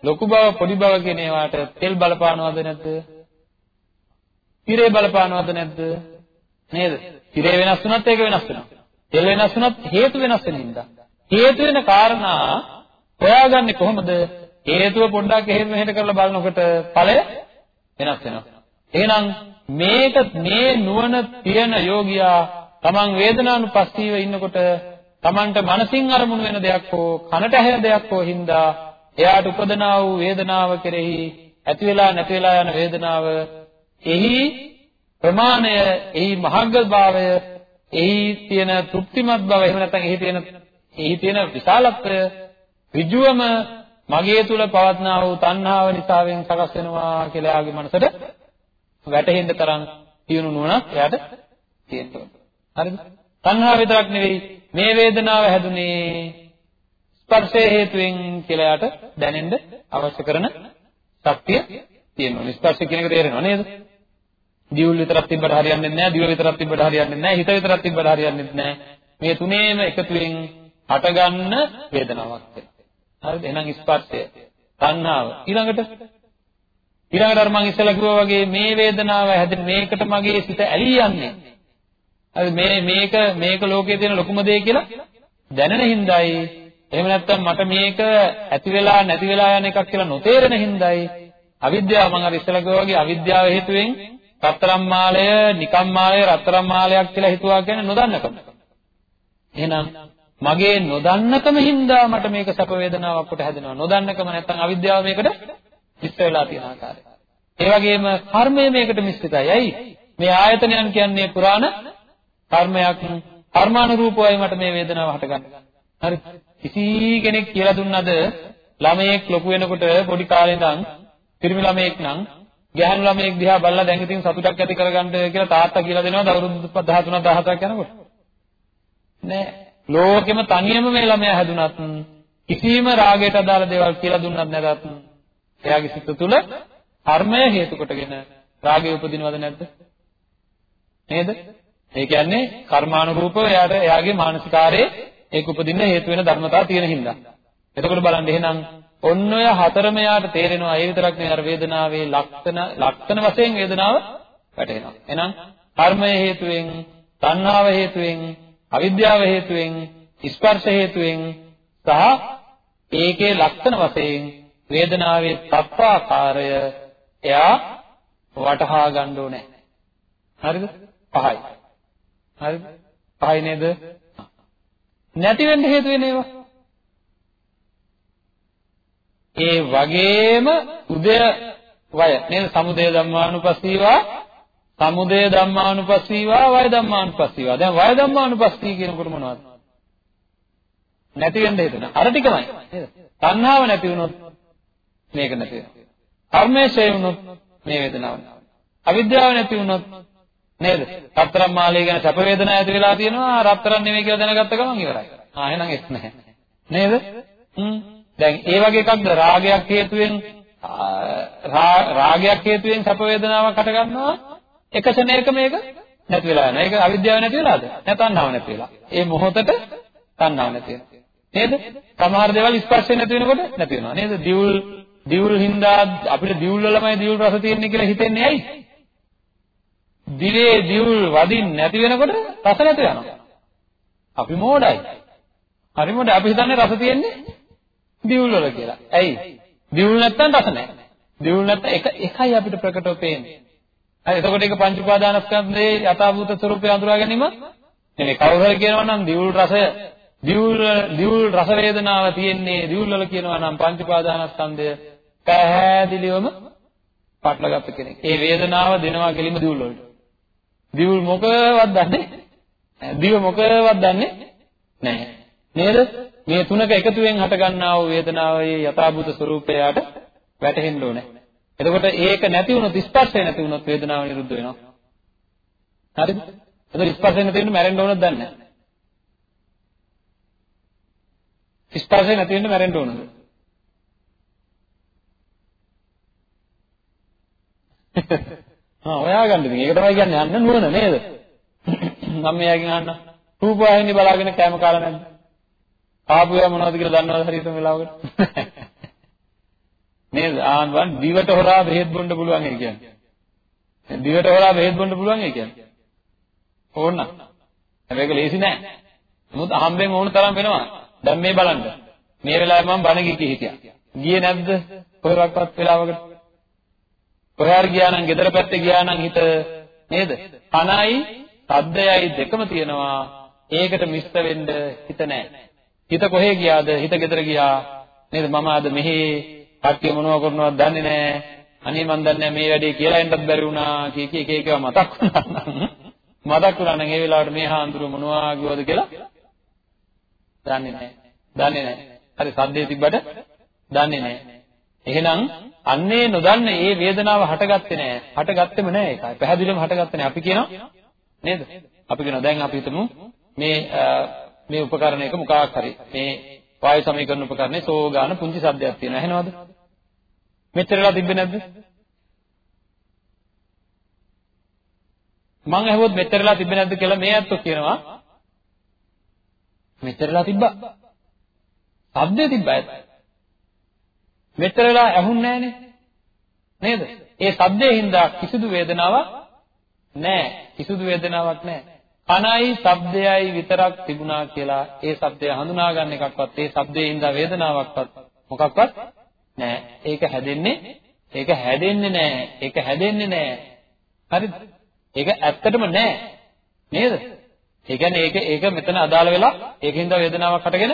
ලොකු බව පොඩි බව කියන ඒවාට තෙල් බලපානවද නැද්ද? තිරේ බලපානවද නැද්ද? නේද? තිරේ වෙනස් වුණත් ඒක වෙනස් වෙනවා. තෙල් වෙනස් වුණත් හේතු වෙනස් වෙන හින්දා. හේතු වෙන කාරණා හොයාගන්නේ කොහොමද? හේතුව පොඩ්ඩක් එහෙම මෙහෙට කරලා බලනකොට ඵලය වෙනස් වෙනවා. එහෙනම් මේක මේ නුවණ තියෙන යෝගියා තමන් වේදනානුපස්සීව ඉන්නකොට තමන්ට මනසින් අරමුණු වෙන දෙයක් හෝ කනට ඇහෙන දෙයක් හෝ හින්දා එයාට උපදනා වූ වේදනාව කෙරෙහි ඇති වෙලා නැති වෙලා යන වේදනාව එහි ප්‍රමාණය එහි මහග්ගභාවය එහි තියෙන තෘප්තිමත් බව එහෙම නැත්නම් එහි තියෙන එහි තියෙන විශාලත්වය ඍජුවම මගේ තුල පවත්නා වූ තණ්හාව නිසාවෙන් සකස් වෙනවා කියලා යාගේ මනසට වැටහෙන්න තරම් තියුණු නුවණක් එයාට තියෙනවා. හරිද? තණ්හාව විතරක් නෙවෙයි මේ වේදනාව හැදුනේ ස්පර්ශයේ හේතුවෙන් කියලා යාට දැනෙන්න අවශ්‍ය කරන ශක්තිය තියෙනවා. ස්පර්ශ කියන එක තේරෙනව නේද? දියුල් විතරක් තිබ්බට හරියන්නේ නැහැ, දිව විතරක් තිබ්බට හරියන්නේ නැහැ, හිත විතරක් තිබ්බට හරියන්නේ නැහැ. මේ තුනේම එකතුවෙන් හටගන්න වේදනාවක් වෙනවා. හරිද? එහෙනම් ස්පර්ශය, තණ්හාව. ඊළඟට ඊළඟට අර මම ඉස්සෙල්ලා කිව්වා වගේ මේ වේදනාව හැදෙන මේකට මගේ සිත ඇලී යන්නේ. හරි මේ මේක මේක ලෝකයේ තියෙන ලොකුම දේ කියලා දැනෙන හින්දායි එහෙම නැත්නම් මට මේක ඇති වෙලා නැති වෙලා යන එකක් කියලා නොතේරෙන හින්දායි අවිද්‍යාව මම අර ඉස්සෙල්ලා කිව්වා වගේ අවිද්‍යාව හේතුවෙන් රත්තරන් මාලය නිකම් මාලය රත්තරන් මාලයක් කියලා හිතුවා කියන්නේ නොදන්නකම. එහෙනම් මගේ නොදන්නකම හින්දා මට මේක සැප වේදනාවක් කොට හැදෙනවා. නොදන්නකම නැත්නම් අවිද්‍යාව මේකට මිශ්‍ර වෙලා තියෙන ආකාරය. ඒ වගේම කර්මය මේකට මිශ්‍රිතයි. ඇයි? මේ ආයතනයන් කියන්නේ පුරාණ කර්මයක්. කර්මානුරූපවයි මට මේ වේදනාව හටගන්නේ. හරි. කිසි කෙනෙක් කියලා දුන්නද ළමයෙක් ලොකු වෙනකොට පොඩි කාලේ ඉඳන් පිරිමි ළමයෙක් නම් ගැහැණු ළමයෙක් දිහා බලලා දැන් ඉතින් සතුටක් ඇති කරගන්න කියලා තාත්තා කියලා දෙනවද අවුරුදු 13 17ක් යනකොට? නෑ. ලෝකෙම තනියම මේ ළමයා හැදුනත් කිසිම රාගයට අදාළ දේවල් කියලා දුන්නත් නැතත් එයාගේ සිත තුළ කර්මය හේතු කොටගෙන රාගය උපදිනවද නැද්ද? නේද? ඒ කියන්නේ කර්මානුරූපව එයාට එයාගේ මානසිකාරයේ ඒක උපදින්න හේතු වෙන ධර්මතාව තියෙන හින්දා. එතකොට බලන්න එහෙනම් ඔන්න ඔය හතරම යාට තේරෙනවා ඒ විතරක් නෙවෙයි අර වේදනාවේ ලක්ෂණ ලක්ෂණ වශයෙන් වේදනාව වැටෙනවා. එහෙනම් කර්මය හේතුවෙන්, තණ්හාව හේතුවෙන්, අවිද්‍යාව හේතුවෙන්, ස්පර්ශ හේතුවෙන් සහ ඒකේ ලක්ෂණ වශයෙන් වේදනාවේ තත්වාකාරය එයා වටහා ගන්න ඕනේ. හරිද? පහයි. හරිද? පහයි නේද? නැති වෙන්න හේතු වෙන ඒවා. ඒ වගේම උදය වය නේද? සමුදය ධම්මානුපස්සීවා සමුදය ධම්මානුපස්සීවා වය ධම්මානුපස්සීවා. දැන් වය ධම්මානුපස්සී කියනකොට මොනවද? නැති වෙන්න හේතුන. අර ටිකමයි නේද? තණ්හාව නැති වුණොත් මේක නැති වෙනවා. කර්මය ඡේ වුණොත් මේ වේදනාව. අවිද්‍යාව නැති වුණොත් නේද? රත්තරන් මාලේ ගැන සැප වේදනා ඇති වෙලා තියෙනවා රත්තරන් නෙමෙයි කියලා දැනගත්ත ගමන් ඉවරයි. ආ එහෙනම් එක් නැහැ. නේද? හ්ම්. දැන් ඒ වගේ එකක්ද රාගයක් හේතුවෙන් රාගයක් හේතුවෙන් සැප වේදනාවක් හට ගන්නවා එක ෂණයක මේක නැති වෙලා යනවා. ඒක අවිද්‍යාව නැති වෙලාද? නැත්නම් තණ්හාව නැති වෙලා. ඒ මොහොතට තණ්හාව නැති වෙනවා. නේද? සමහර දේවල් ස්පර්ශය නැති වෙනකොට නැති වෙනවා. නේද? දියුල් දියුල් හින්දා අපිට දියුල් වලමයි දියුල් රස තියෙන්නේ කියලා හිතෙන්නේ ඇයි? දිවේ දියුල් වදින් නැති වෙනකොට රස නැති වෙනවා. අපි මෝඩයි. හරි මොඩ අපි හිතන්නේ රස තියෙන්නේ දියුල් වල කියලා. ඇයි? දියුල් නැත්තම් රස නැහැ. දියුල් නැත්තම් එක එකයි අපිට ප්‍රකටව පේන්නේ. හරි එතකොට ඒක පංච උපාදානස්කන්ධයේ යථාභූත ස්වરૂපය අඳුරා ගැනීම නෙමෙයි. කවුරු හරි කියනවා නම් දියුල් රසය දියුල් දියුල් රස වේදනාව තියෙන්නේ දියුල් වල කියනවා නම් පංච උපාදානස්කන්ධය පැහැදිලිවම පටලගත්ත කෙනෙක්. ඒ වේදනාව දෙනවා කෙලින්ම දියුල් වලට. දියුල් මොකවත් දන්නේ දිව මොකවත් දන්නේ නැහැ. නේද? මේ තුනක එකතුවෙන් හටගන්නා වූ වේදනාවේ යථාභූත ස්වરૂපයට වැටහෙන්න ඕනේ. එතකොට ඒක නැති වුණොත් ස්පර්ශය නැති වුණොත් වේදනාව නිරුද්ධ වෙනවා. හරිද? එතකොට ස්පර්ශය නැති වෙන්න මැරෙන්න ඕනද දන්නේ නැහැ. ස්පර්ශය නැති වෙන්න මැරෙන්න ඕනද? ආ හොයාගන්න ඉතින් ඒක තමයි කියන්නේ අන්න නුවණ නේද? මම මෙයාගෙන් අහන්න රූපවාහිනිය බලාගෙන කැම කාලා නැද්ද? ආපු ඒවා මොනවද කියලා දන්නවද හරියටම වෙලාවකට? නේද? ආන් වන් දිවට හොරා බෙහෙත් බොන්න පුළුවන් ඒ කියන්නේ. දිවට හොරා බෙහෙත් බොන්න පුළුවන් ඒ කියන්නේ. ඕන්න. හැබැයි ඒක ලේසි නෑ. නමුත් අහම්බෙන් ඕන තරම් වෙනවා. දැන් මේ බලන්න. මේ වෙලාවේ මම බණ කිව්කී හිටියා. ගියේ නැද්ද? කොහෙවත් වෙලාවකට. කොහේ හරි ගියා නම් ගෙදර පැත්තේ ගියා නම් හිත නේද? කනයි, සද්දයයි දෙකම තියෙනවා. ඒකට මිශ්‍ර වෙන්න හිත නැහැ. හිත කොහේ ගියාද? හිත ගෙදර ගියා. නේද? මම අද මෙහි කට්ටිය මොනව කරනවද දන්නේ නැහැ. අනේ මන් දන්නේ මේ වැඩේ කියලා එන්නත් බැරි වුණා කිය කී එක එක මතක් වුණා නම් මතක් වුණා නම් ඒ වෙලාවට මේ හාමුදුරුව මොනවා කිව්වද කියලා දන්නේ නැහැ. දන්නේ නැහැ. හරි සද්දේ තිබ්බට දන්නේ නැහැ. එහෙනම් අන්නේ නොදන්න ඒ වේදනාව හටගත්තේ නෑ. හටගත්තෙම නෑ ඒකයි. පැහැදිලිවම හටගත්තේ නෑ. අපි කියනවා නේද? අපි කියනවා දැන් අපි හිතමු මේ මේ උපකරණයක මොකක් හරි මේ වායු සමීකරණ උපකරණේ සෝගාන පුංචි શબ્දයක් තියෙනවා. ඇහෙනවද? මෙච්චරලා තිබ්බේ නැද්ද? මං ඇහුවොත් මෙච්චරලා තිබ්බේ නැද්ද කියලා මේ අත්තු කියනවා මෙච්චරලා තිබ්බා. ශබ්දය තිබ්බා ඇත්ත. මෙච්චර වෙලා ඇහුන්නේ නේද? ඒ શબ્දේ හින්දා කිසිදු වේදනාවක් නැහැ. කිසිදු වේදනාවක් නැහැ. කනයි ශබ්දයයි විතරක් තිබුණා කියලා ඒ ශබ්දය හඳුනා ගන්න එකක්වත් ඒ ශබ්දයේ ඉඳලා වේදනාවක්වත් මොකක්වත් නෑ ඒක හැදෙන්නේ ඒක හැදෙන්නේ නෑ ඒක හැදෙන්නේ නෑ හරිද? ඒක ඇත්තටම නෑ නේද? ඒ කියන්නේ ඒක ඒක මෙතන අදාළ වෙලා ඒකින්ද වේදනාවක් හටගෙන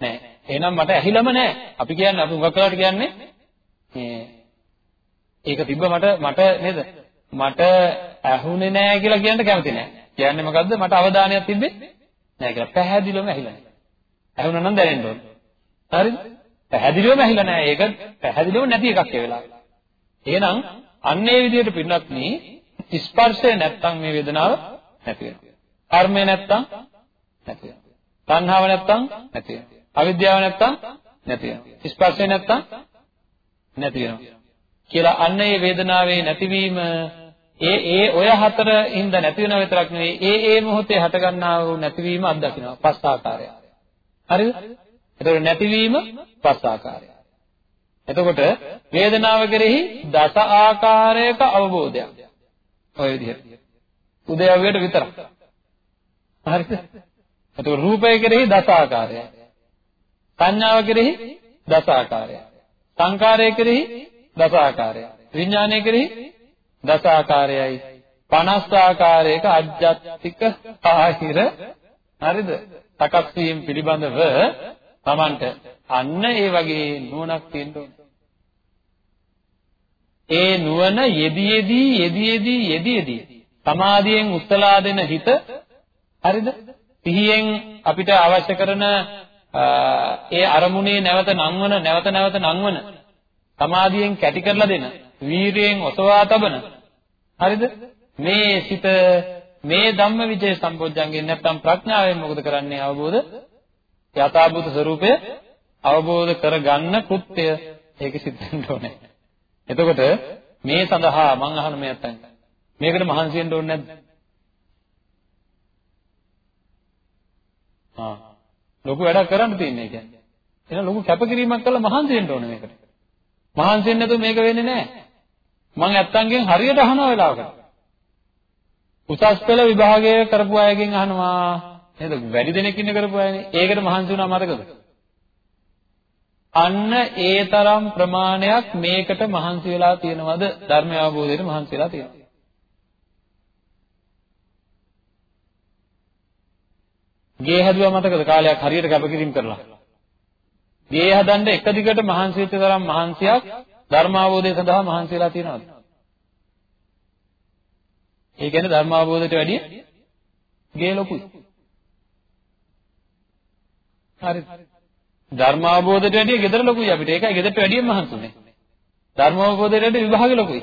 නෑ එහෙනම් මට ඇහිලම නෑ අපි කියන්නේ අපි හුඟක් වෙලාවට කියන්නේ මේ ඒක තිබ්බ මට මට නේද මට ඇහුනේ නෑ කියලා කියන්න කැමති නෑ කියන්නේ මොකද්ද? මට අවධානයක් තිබ්බේ නැහැ කියලා. පැහැදිලිවම ඇහිලා නැහැ. ඇහුණා නම් දැනෙන්න ඕන. හරිද? පැහැදිලිවම ඇහිලා නැහැ. ඒක පැහැදිලිවම නැති එකක් ඒ වෙලාවේ. එහෙනම් අන්නේ විදිහට පින්නත් මේ ස්පර්ශය නැත්තම් මේ වේදනාව නැති වෙනවා. කර්මය නැත්තම් නැති වෙනවා. තණ්හාව නැත්තම් නැති වෙනවා. අවිද්‍යාව නැත්තම් නැති වෙනවා. ස්පර්ශය නැත්තම් නැති වෙනවා. කියලා අන්න ඒ වේදනාවේ නැතිවීම ඒ ඒ ඔය හතර හින්ද නැති වෙනව විතරක් නෙවෙයි ඒ ඒ මොහොතේ හටගන්නා වූ නැතිවීම අත්දකින්නවා පස් ආකාරය. හරිද? එතකොට නැතිවීම පස් ආකාරය. එතකොට වේදනාව කෙරෙහි දස ආකාරයක අවබෝධයක්. ඔය විදිහට. උදේවැයට විතරක්. හරිද? එතකොට රූපය කෙරෙහි දස ආකාරයයි. සංඥාව කෙරෙහි දස ආකාරයයි. සංකාරය කෙරෙහි දස ආකාරයයි. විඥානය කෙරෙහි දස ආකාරයයි 50 ආකාරයක අජ්ජත්තික ආහිර හරිද? සකස් වීම පිළිබඳව Tamanට අන්න ඒ වගේ නුවණක් තියෙන්න ඕනේ. ඒ නුවණ යෙදියෙදී යෙදියෙදී යෙදියෙදී සමාධියෙන් උත්තලා දෙන හිත හරිද? පිහියෙන් අපිට අවශ්‍ය කරන ඒ අරමුණේ නැවත නංවන නැවත නැවත නංවන සමාධියෙන් කැටි කරලා දෙන වීරියෙන් ඔසවා තබන. හරිද? මේ සිත මේ ධම්මවිජය සම්පෝඥයෙන් නැත්තම් ප්‍රඥාවෙන් මොකද කරන්නේ අවබෝධ? යථාභූත ස්වરૂපය අවබෝධ කරගන්න කෘත්‍ය ඒක සිද්ධ වෙන්න ඕනේ. එතකොට මේ සඳහා මම අහන මේ නැත්තම් මේකට මහන්සි වෙන්න ඕනේ නැද්ද? ආ. ලොකු වැඩක් කරන්න තියෙන්නේ කියන්නේ එහෙනම් ලොකු කැපකිරීමක් කළා මහන්සි වෙන්න ඕනේ මේකට මහන්සි වෙන්නේ නැතුව මේක වෙන්නේ නැහැ මම ඇත්තන්ගෙන් හරියට අහනවා වෙලාවකට. උසස් පෙළ විභාගය කරපු අයගෙන් අහනවා නේද? වැඩි දෙනෙක් ඉන්න කරපු අයනේ. ඒකට මහන්සි වුණා මතකද? අන්න ඒ තරම් ප්‍රමාණයක් මේකට මහන්සි වෙලා තියෙනවද? ධර්ම අවබෝධයට මහන්සි වෙලා තියෙනවද? ගේ හැදුවා මතකද කාලයක් හරියට කැපකිරීම කරලා? ගේ හදන්න එක දිගට මහන්සි වෙච්ච තරම් මහන්සියක් ධර්මාවබෝධය සඳහා මහන්සි වෙලා තියෙනවද? ඒ කියන්නේ ධර්මාවබෝධයට වැඩිය ගේ ලොකුයි. හරි. ධර්මාවබෝධයට වැඩිය ගෙදර ලොකුයි අපිට. ඒකයි ගෙදරට වැඩිය මහන්සිුනේ. ධර්මාවබෝධයට වැඩිය විභාගෙ ලොකුයි.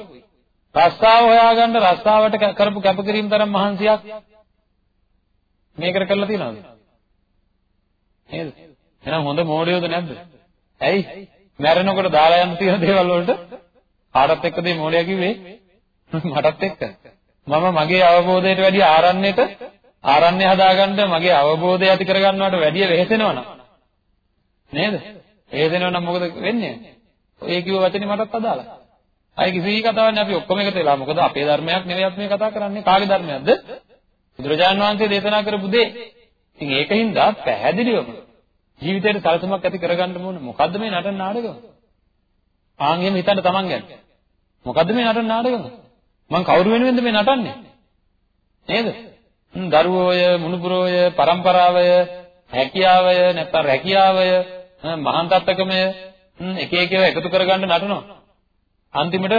රස්සාව හොයාගන්න රස්සාවට කරපු කැපකිරීම තරම් මහන්සියක් මේකට කරලා තියෙනවද? නේද? එහෙනම් හොඳ මෝඩයෝද නැද්ද? ඇයි? මැරෙනකොට දාලා යන්න තියෙන දේවල් වලට? කාටත් එක්කද මේ මොලයා කිව්වේ. මටත් එක්ක. මම මගේ අවබෝධයට වැඩිය ආරණ්‍යයට ආරණ්‍ය හදාගන්න මගේ අවබෝධය ඇති කරගන්නවට වැඩිය වෙහෙසෙනවනම්. නේද? වෙහෙසෙනවනම් මොකද වෙන්නේ? ඔය කිව්ව වචනේ මටත් අදාළයි. අය කිසි කතාවක් නෑ අපි ඔක්කොම එකතු වෙලා. මොකද අපේ ධර්මයක් නෙවෙයි අපි මේ කතා කරන්නේ. කාගේ ධර්මයක්ද? බුදුරජාණන් වහන්සේ දේශනා කරපු දේ ඉතින් ඒකින්ද පැහැදිලිවම ජීවිතේට සලසුමක් ඇති කරගන්න ඕන මොකද්ද මේ නටන නාටකම? ආන් එහෙම හිතන්න තමන් ගැන. මොකද්ද මේ නටන නාටකම? මං කවුරු වෙනුවෙන්ද මේ නටන්නේ? නේද? දරුවෝය, මුණුපුරෝය, પરම්පරාවය, හැකියාවය, නැත්නම් රැකියාවය, මහාන් තත්ත්වකමය එක එක ඒවා එකතු කරගන්න නටනවා. අන්තිමට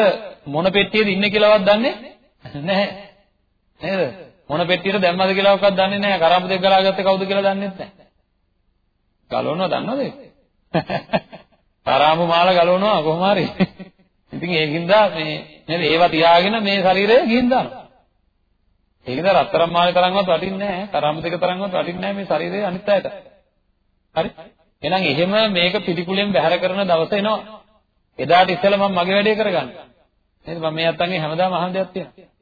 මොන පෙට්ටියේද ඉන්නේ කියලාවත් දන්නේ නැහැ. නේද? මොන පෙට්ටියට දැම්මද කියලාවත් දන්නේ නැහැ. කරාඹු දෙක ගලාගත්තේ කවුද කියලා දන්නෙත් නැහැ. ගලවනවා දන්නවද? කරාඹු මාල ගලවනවා කොහොම හරි. ඉතින් ඒකින්ද මේ නේද ඒවා තියාගෙන මේ ශරීරය ගිහින් දානවා. ඒකද රත්තරන් මාලේ තරම්වත් වටින්නේ නැහැ. කරාඹු දෙක තරම්වත් වටින්නේ නැහැ මේ ශරීරය අනිත් අයට. හරි? එහෙනම් එහෙම මේක පිටිකුලෙන් බැහැර කරන දවස එනවා. එදාට ඉස්සෙල්ලා මම මගේ වැඩේ කරගන්න. නේද? මම මේ අත්තන්ගේ හැමදාම අහන දෙයක් තියෙනවා.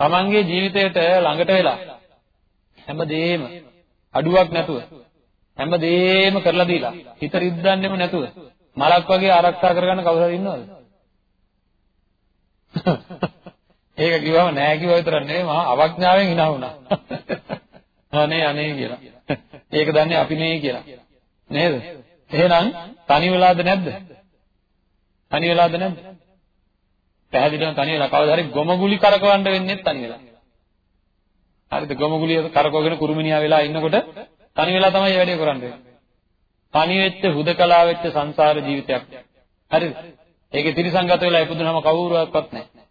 තමන්ගේ ජීවිතයට ළඟට වෙලා හැමදේම අඩුවක් නැතුව හැමදේම කරලා දීලා හිත රිද්දන්නෙම නැතුව මලක් වගේ ආරක්ෂා කරගන්න කවුරු හරි ඉන්නවද? ඒක කිව්වම නෑ කිව්ව විතර නෙවෙයි මහා අවඥාවෙන් hina වුණා. අනේ අනේ කියලා. ඒක දන්නේ අපි නේ කියලා. නේද? එහෙනම් තනි වෙලාද නැද්ද? තනි වෙලාද නැද්ද? පැහැදිලිවම තනි වෙලා කවදා හරි ගොමගුලි කරකවන්න වෙන්නේ තනි වෙලා. හරිද? ගොමගුලිය කරකවගෙන කුරුමිනියා වෙලා ඉන්නකොට තනි වෙලා තමයි මේ වැඩේ කරන්නේ. තනි වෙච්ච හුදකලා වෙච්ච සංසාර ජීවිතයක්. හරිද? ඒකේ ත්‍රිසංගත වෙලා ඉපදුනම කවුරුවක්වත් නැහැ.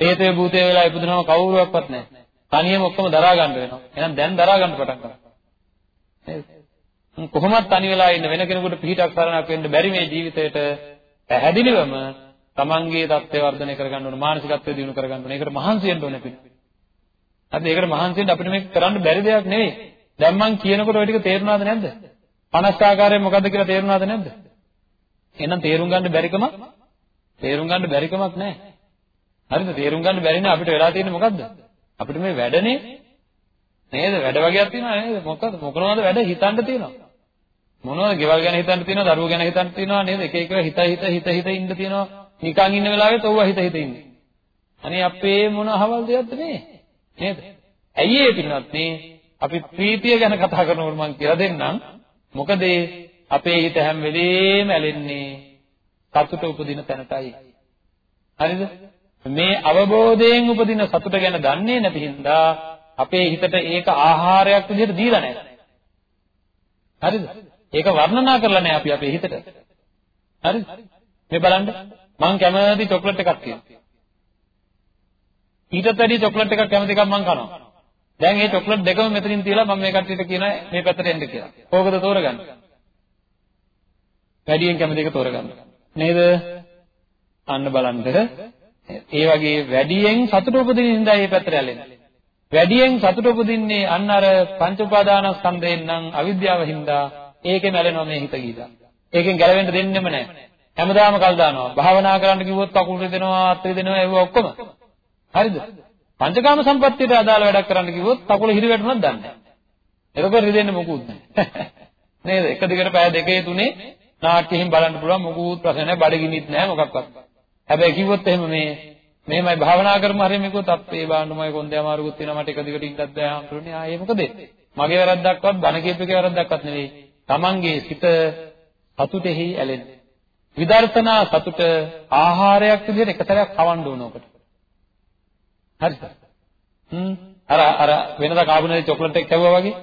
හේතේ භූතේ වෙලා ඉපදුනම කවුරුවක්වත් නැහැ. තනියම ඔක්කොම දරා ගන්න වෙනවා. එහෙනම් දැන් දරා ගන්න පටන් ගන්නවා. නේද? කොහොමද තනි වෙලා ඉන්න වෙන කෙනෙකුට පිටක් සරණක් වෙන්න බැරි මේ ජීවිතේට පැහැදිලිවම තමන්ගේ தත්ත්වය වර්ධනය කරගන්න ඕන මානසිකත්වය දිනු කරගන්න ඕන. ඒකට මහන්සි වෙන්න ඕනේ අපිට. හරිද? ඒකට මහන්සි වෙන්න අපිට මේක කරන්න බැරි දෙයක් නෙවෙයි. දැන් මං කියනකොට ඔය ටික තේරුණාද නැද්ද? 50 ආකාරයෙන් මොකද්ද කියලා තේරුණාද නැද්ද? එහෙනම් තේරුම් ගන්න බැරිකම තේරුම් ගන්න බැරිකමක් නැහැ. හරිද? තේරුම් ගන්න බැරි නේ අපිට වෙලා තියෙන්නේ මොකද්ද? අපිට මේ වැඩනේ නේද? වැඩ වගේක් තියෙනවා නේද? මොකද්ද? මොකනවාද වැඩ හිතන්න තියෙනවා. මොනවද? ගෙවල් ගැන හිතන්න තියෙනවා, දරුවෝ ගැන හිතන්න තියෙනවා නේද? එක එක හිත හිත හිත හිත ඉන්න තියෙනවා. නිකන් ඉන්න වෙලාවෙත් ඔව්ව හිත හිත ඉන්නේ. අනේ අපේ මොන අහවල් දෙයක්ද මේ? නේද? ඇයි ඒ පිටනත් මේ අපි ප්‍රීතිය ගැන කතා කරනකොට මම කියලා දෙන්නම්. මොකද අපේ හිත හැම වෙලේම ඇලෙන්නේ සතුට උපදින තැනටයි. හරිද? මේ අවබෝධයෙන් උපදින සතුට ගැන දන්නේ නැති හින්දා අපේ හිතට ඒක ආහාරයක් විදිහට දීලා නැහැ. හරිද? ඒක වර්ණනා කරලා නැහැ අපි අපේ හිතට. හරිද? මේ බලන්න මං කැමති චොක්ලට් එකක් තියෙනවා. ඊටත් වැඩි චොක්ලට් එකක් කැමති එකක් මං කනවා. දැන් මේ චොක්ලට් දෙකම මෙතනින් තියලා මම මේ කට්ටියට කියනවා මේ පැත්තට එන්න කියලා. කෝකද තෝරගන්නේ? වැඩියෙන් කැමති එක තෝරගන්න. නේද? අන්න බලන්න. ඒ වගේ වැඩියෙන් සතුට උපදින හින්දා මේ පැත්තට ඇලෙන්නේ. වැඩියෙන් සතුට උපදින්නේ අන්න අර පංච උපාදානස්කන්ධයෙන් නම් අවිද්‍යාව හින්දා ඒකෙම ඇලෙනවා මේ හිත ගිහිලා. ඒකෙන් ගැලවෙන්න දෙන්නෙම නැහැ. හැමදාම කල් දානවා. භාවනා කරන්න කිව්වොත් කකුල් රිදෙනවා, අත් රිදෙනවා ඒව ඔක්කොම. හරිද? පංචකාම සම්පත්තියට අදාළ වැඩක් කරන්න කිව්වොත් කකුල හිරි වැටුණත් දන්නේ නැහැ. එතකොට රිදෙන්නේ මොකුත් නැහැ. නේද? එක දිගට පැය දෙකේ තුනේ නාට්‍යෙහින් බලන්න පුළුවන් මොකුත් ප්‍රශ්න නැහැ, බඩගිනිත් නැහැ මොකක්වත්. හැබැයි කිව්වොත් එහෙම මේ මෙහෙමයි භාවනා කරමු හරිය මේකත් අපේ බාන්නමයි කොන්දේ අමාරුකුත් තියෙනවා මට එක දිගට ඉන්නත් බෑ හම්බුනේ ආ ඒ මොකද මගේ වැරද්දක්වත් බණ කියපේකේ වැරද්දක්වත් නෙවෙයි තමන්ගේ සිත සතුටෙහි ඇලෙන්නේ විදර්ශනා සතුට ආහාරයක් විදිහට එකතරයක් කවන්න ඕන ඔකට හරිද හ්ම්. අර අර වෙනදා කාබුනේ චොක්ලට් එක කැවුවා වගේ.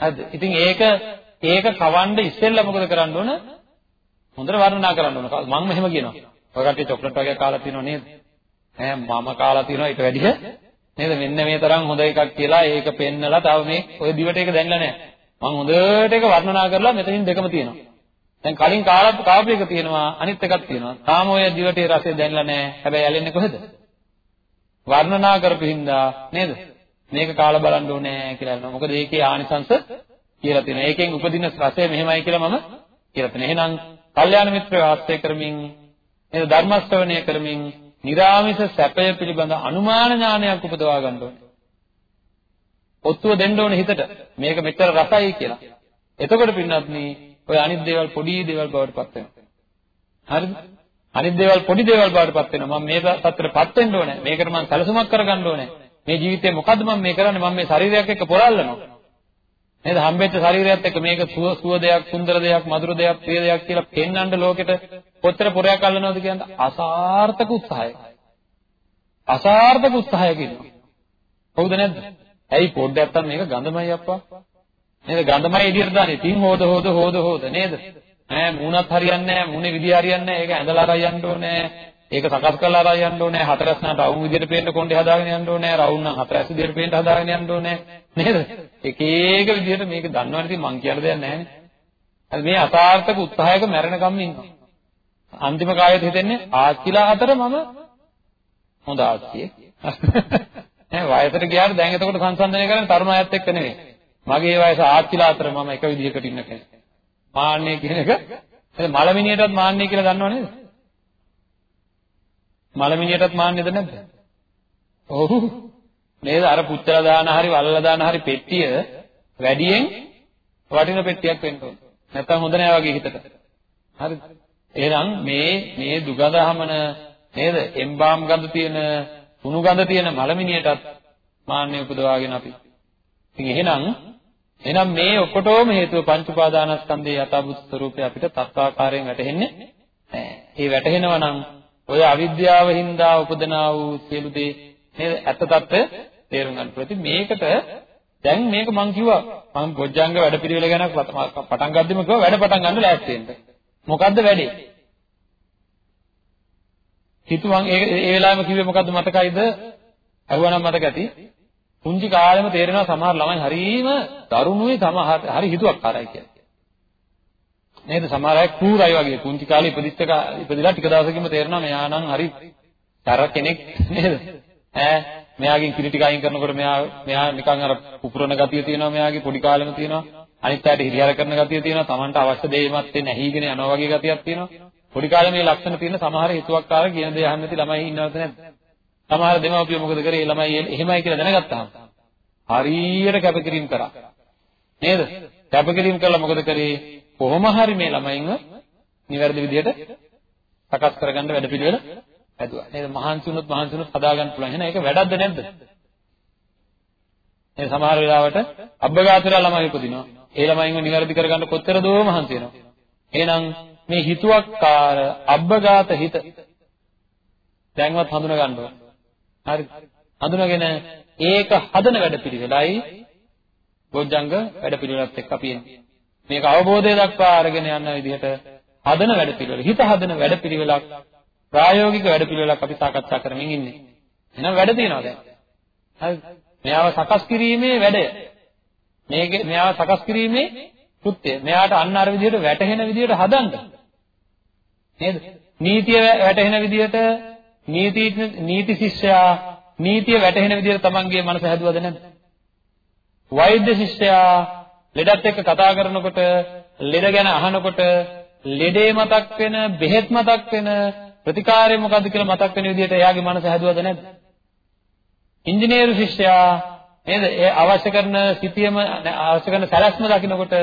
හරිද? ඉතින් ඒක ඒක කවන්න ඉස්සෙල්ලා මොකද කරන්න ඕන? හොඳට වර්ණනා කරන්න ඕන. මම මෙහෙම කියනවා. ඔය කට්ටිය චොක්ලට් වගේ කාලා තියෙනව නේද? ඈ මම කාලා තියෙනවා ඊට වැඩිය. නේද? මෙන්න මේ තරම් හොඳ එකක් කියලා ඒක පෙන්නලා තව මේ ඔය දිවට ඒක දැනලා නැහැ. මම හොඳට ඒක වර්ණනා කරලා මෙතනින් දෙකම තියෙනවා. දැන් කලින් කාලා කාපු එක තියෙනවා අනිත් එකක් තියෙනවා. තාම ඔය දිවටේ රසය දැනලා නැහැ. හැබැයි ඇලෙන්නේ කොහෙද? වර්ණනා කරපු හින්දා නේද? මේක කාලා බලන්න ඕනේ කියලා අරනවා. මොකද ඒකේ ආනිසංශ කියලා තියෙනවා. ඒකෙන් උපදින රසය මෙහෙමයි කියලා මම කියලා තියෙනවා. එහෙනම් කල්යාණ මිත්‍රව ආශ්‍රය කරමින් නේද ධර්ම ශ්‍රවණය කරමින් निराமிස සැපය පිළිබඳ අනුමාන ඥානයක් උපදවා ගන්න ඕනේ. ඔත්තුව දෙන්න ඕනේ හිතට. මේක මෙච්චර රසයි කියලා. එතකොට පින්නත් මේ ඔය අනිත් දේවල් පොඩි දේවල් බවට පත් වෙනවා. හරිද? අනිත් දේවල් පොඩි දේවල් බවට පත් වෙනවා. මම මේ තත්ත්වයටපත් වෙන්න ඕනේ. මේකට මම සැලසුමක් කරගන්න ඕනේ. මේ ජීවිතේ මොකද්ද මම මේ කරන්නේ? මම මේ ශරීරයක් එක්ක පොරල්ලනවා. නේද හම්බෙච්ච ශරීරයත් එක්ක මේක සුව සුව දෙයක් සුන්දර දෙයක් මధుර දෙයක් ප්‍රිය දෙයක් කියලා පෙන්වන්න ලෝකෙට කොච්චර පොරයක් අල්ලනවද කියන්නේ අසාර්ථක උත්සාහය අසාර්ථක උත්සාහයකින් හවුද නැද්ද ඇයි පොඩ්ඩක් අත්තම් මේක ගඳමයි අප්පා නේද ගඳමයි එළියට දාන්නේ තින් හොද හොද හොද හොද නේද ඈ මූණත් හරියන්නේ නැහැ මූණේ විදිය හරියන්නේ නැහැ ඒක ඇඳලා අරන් යන්න ඕනේ ඒක සකස් කරලා අරන් යන්න ඕනේ. හතරස් නාට අවුම් විදියට පේන්න කොණ්ඩේ හදාගෙන යන්න ඕනේ. රවුම් නම් හතරස් විදියට පේන්න හදාගෙන යන්න ඕනේ. නේද? එක එක විදියට මේක දන්නවනේ ඉතින් මං කියන දෙයක් නැහැ නේ. මේ අසාර්ථක උත්සාහයක මැරෙනකම් ඉන්නවා. අන්තිම කාලෙත් හිතෙන්නේ ආච්චිලා අතර මම හොඳ ආච්චියෙක්. ඈ වයසට ගියාට දැන් එතකොට සංසන්දනය කරන්නේ තරුණ අයත් එක්ක නෙවෙයි. මගේ වයස ආච්චිලා අතර මම එක විදිහකට ඉන්න කෙනෙක්. මාන්නේ කියන එක මලමිනියටත් මාන්නේ කියලා දන්නව නේද? මලමිනියටත් මාන්නේද නැද්ද? ඔව්. නේද? අර පුච්චලා දාන හරි වල්ලලා දාන හරි පෙට්ටිය වැඩියෙන් වටින පෙට්ටියක් වෙන්න ඕන. නැත්තම් හොඳ නෑ වගේ හිතට. හරිද? එහෙනම් මේ මේ දුගඳහමන නේද? එම්බාම් ගඳ තියෙන, කුණු ගඳ තියෙන මලමිනියටත් මාන්නය උපදවාගෙන අපි. ඉතින් එහෙනම් එහෙනම් මේ ඔක්කොටම හේතුව පංච උපාදානස්කන්ධයේ යථාභූත ස්වરૂපය අපිට තත්වාකාරයෙන් වැටහෙන්නේ නැහැ. ඒ වැටහෙනවා නම් ඔය අවිද්‍යාව හින්දා උපදනා වූ සියලු දේ නේද ඇත්ත తත්ත්වය තේරුම් ගන්න ප්‍රති මේකට දැන් මේක මම කිව්වා මම බොජ්ජංග වැඩපිළිවෙල ගැන පටන් ගද්දිම කිව්වා වැඩ පටන් ගන්න ලෑස්ති වෙන්න. මොකද්ද වැඩේ? හිතුවන් ඒ ඒ වෙලාවෙම කිව්වේ මොකද්ද මතකයිද? අහුවනම් මතක ඇති. පුංචි කාලෙම තේරෙනවා සමහර ළමයි හරීම දරුණුයි සමහර හරි හිතුවක්කාරයි කියලා. නේද? සමහර අය කූරයි වගේ. පුංචි කාලේ ඉපදිච්ච ඉපදිලා ටික දවසකින්ම තේරෙනවා මෙයා නම් හරි තර කෙනෙක් නේද? ඈ? මෙයාගෙන් කිරි ටික අයින් කරනකොට මෙයා මෙයා නිකන් අර පුපුරන ගතිය තියෙනවා මෙයාගේ පොඩි කාලෙම තියෙනවා. අනිත් අයට හිරිහැර කරන ගතිය තියෙනවා. Tamanට අවශ්‍ය දේ එමත් නැහිගෙන යනවා වගේ ගතියක් තියෙනවා. පොඩි කාලේ මේ ලක්ෂණ තියෙන සමහර හිතුවක්කාර කියන දේ අහන්න නැති ළමයි ඉන්නවද නැද්ද? සමහර දෙමව්පියෝ මොකද කරේ ළමයි එහෙමයි කියලා දැනගත්තාම හරියට කැපකිරීම කරා නේද කැපකිරීම කළා මොකද කරේ කොහොම හරි මේ ළමයින්ව නිවැරදි විදිහට සකස් කරගන්න වැඩපිළිවෙල හැදුවා. නේද? මහන්සි වුණොත් මහන්සි වුණොත් හදාගන්න පුළුවන්. එහෙනම් ඒක වැඩක්ද නැද්ද? මේ සමහර වෙලාවට අබ්බගාතුරා ළමයි උපදිනවා. ඒ ළමයින්ව නිවැරදි කරගන්න කොච්චර දෝ මහන්සි වෙනවා. එහෙනම් මේ හිතුවක්කාර අබ්බගාත හිත දැන්වත් හඳුනා ගන්න ඕන. හරි. හඳුනාගෙන ඒක හදන වැඩපිළිවෙලයි බොජ්ජංග වැඩපිළිවෙලත් එක්ක අපි එන්නේ. මේක අවබෝධය දක්වා අරගෙන යන විදිහට හදන වැඩපිළිවෙල හිත හදන වැඩපිළිවෙලක් ප්‍රායෝගික වැඩපිළිවෙලක් අපි සාකච්ඡා කරමින් ඉන්නේ. එහෙනම් වැඩ තියෙනවා දැන්. හරි. මෙයාව සකස් කිරීමේ වැඩය. මේක මෙයාව සකස් කිරීමේ කෘත්‍යය. මෙයාට අන්න අර විදිහට වැටහෙන විදිහට හදන්න. නේද? නීතිය වැටහෙන විදිහට නීති නීති ශිෂ්‍යයා නීතිය වැටහෙන විදිහට තමන්ගේ මනස හැදුවද නැද්ද? වෛද්‍ය ශිෂ්‍යයා ලෙඩත් එක්ක කතා කරනකොට ලෙඩ ගැන අහනකොට ලෙඩේ මතක් වෙන බෙහෙත් මතක් වෙන ප්‍රතිකාරය මොකද්ද කියලා මතක් වෙන විදිහට එයාගේ මනස හැදුවද නැද්ද? ඉංජිනේරු ශිෂ්‍යයා නේද? ඒ අවශ්‍ය කරන සිතියම අවශ්‍ය කරන සැලැස්ම දකිනකොට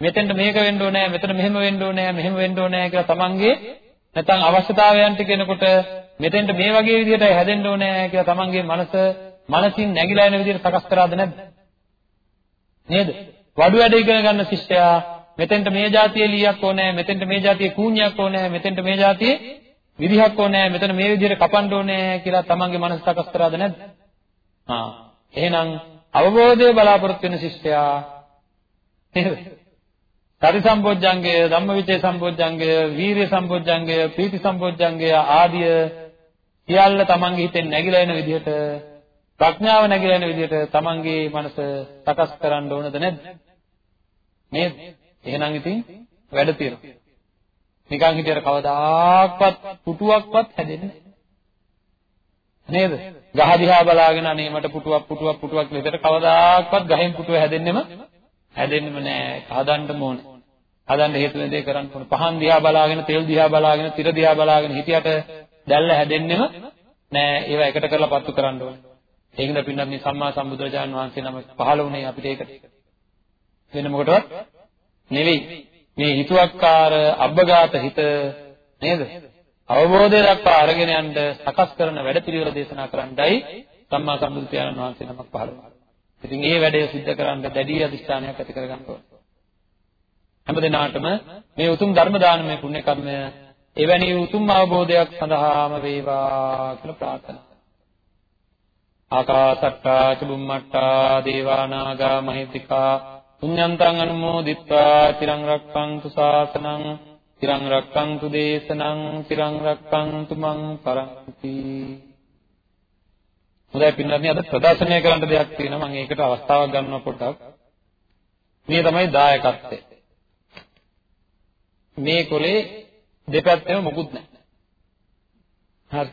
මෙතෙන්ට මේක වෙන්න ඕනේ, මෙතන මෙහෙම වෙන්න ඕනේ, මෙහෙම වෙන්න ඕනේ කියලා තමන්ගේ නැත්නම් අවශ්‍යතාවයන්ට කෙනෙකුට මෙතෙන්ට මේ වගේ විදිහට හැදෙන්න ඕනේ කියලා තමන්ගේ මනස මනසින් නැగిලා යන විදිහට සකස් කරාද නැද්ද? නේද? වඩු වැඩ ඉගෙන ගන්න ශිෂ්‍යයා මෙතෙන්ට මේ જાතියේ ලීයක් ඕනේ, මෙතෙන්ට මේ જાතියේ කූණියක් ඕනේ, මෙතෙන්ට මේ જાතියේ විදිහක් ඕනේ, මෙතන මේ විදිහට කපන්න ඕනේ කියලා තමන්ගේ මනස සකස් කරාද නැද්ද? ආ එහෙනම් අවබෝධය බලාපොරොත්තු වෙන ශිෂ්‍යයා නේද? සති සම්බොජ්ජංගය, ධම්මවිචේ සම්බොජ්ජංගය, වීරිය සම්බොජ්ජංගය, ප්‍රීති සම්බොජ්ජංගය ආදිය සියල්ල තමන්ගේ හිතෙන් නැగిලා එන විදිහට ප්‍රඥාව නැగిලා එන විදිහට තමන්ගේ මනස සකස් කරන්න ඕනද නැද්ද? නේද? එහෙනම් ඉතින් වැඩ තියෙනවා. නිකන් හිටියට කවදාක්වත් පුටුවක්වත් හැදෙන්නේ නේද? ගහ දිහා බලාගෙන අනේ මට පුටුවක් පුටුවක් පුටුවක් විතර කවදාක්වත් ගහෙන් පුටුව හැදෙන්නෙම හැදෙන්නෙම නෑ. හදන්න ඕනේ. හදන්න හේතු වෙන දේ කරන්න ඕනේ. පහන් දිහා බලාගෙන, තෙල් දිහා බලාගෙන, තිර දිහා බලාගෙන හිටියට දැල්ල හැදෙන්නෙම නෑ. ඒවා එකට කරලා පත්තු කරන්න ඕනේ. ඒකද පින්නත් මේ සම්මා සම්බුදුරජාණන් වහන්සේ නම පහළ වුණේ අපිට ඒකට. වෙන මොකටවත් නෙවෙයි. මේ හිතුවක්කාර අබ්බගාත හිත නේද? අවබෝධය දක්වා අරගෙන යන්න සකස් කරන වැඩපිළිවෙල දේශනා කරන්නයි සම්මා සම්බුදුරජාණන් වහන්සේ නමක් පහළ වුණා. ඉතින් මේ වැඩේ සිද්ධ කරන්න දැඩි අධිෂ්ඨානයක් ඇති කරගන්න ඕනේ. හැම දිනාටම මේ උතුම් ධර්ම දානමය පුණ්‍ය කර්මය එවැනි උතුම් අවබෝධයක් සඳහාම වේවා කියලා ප්‍රාර්ථනා ආකාසට්ටා චුම්මට්ටා දේවා නාග මහිත්‍තිකා පුඤ්ඤන්තං අනුමෝදිත්වා තිරං රක්ඛන්තු ශාසනං තිරං රක්කන්තු දේශනං තිරං රක්කන්තු මං පරන්ති හොඳයි පින්නත් අද ප්‍රදර්ශනය කරන්න දෙයක් තියෙනවා. මම ඒකට අවස්ථාවක් ගන්නවා පොඩ්ඩක්. මේ තමයි දායකත්වය. මේ කොලේ දෙපැත්තෙම මොකුත් නැහැ. හරි.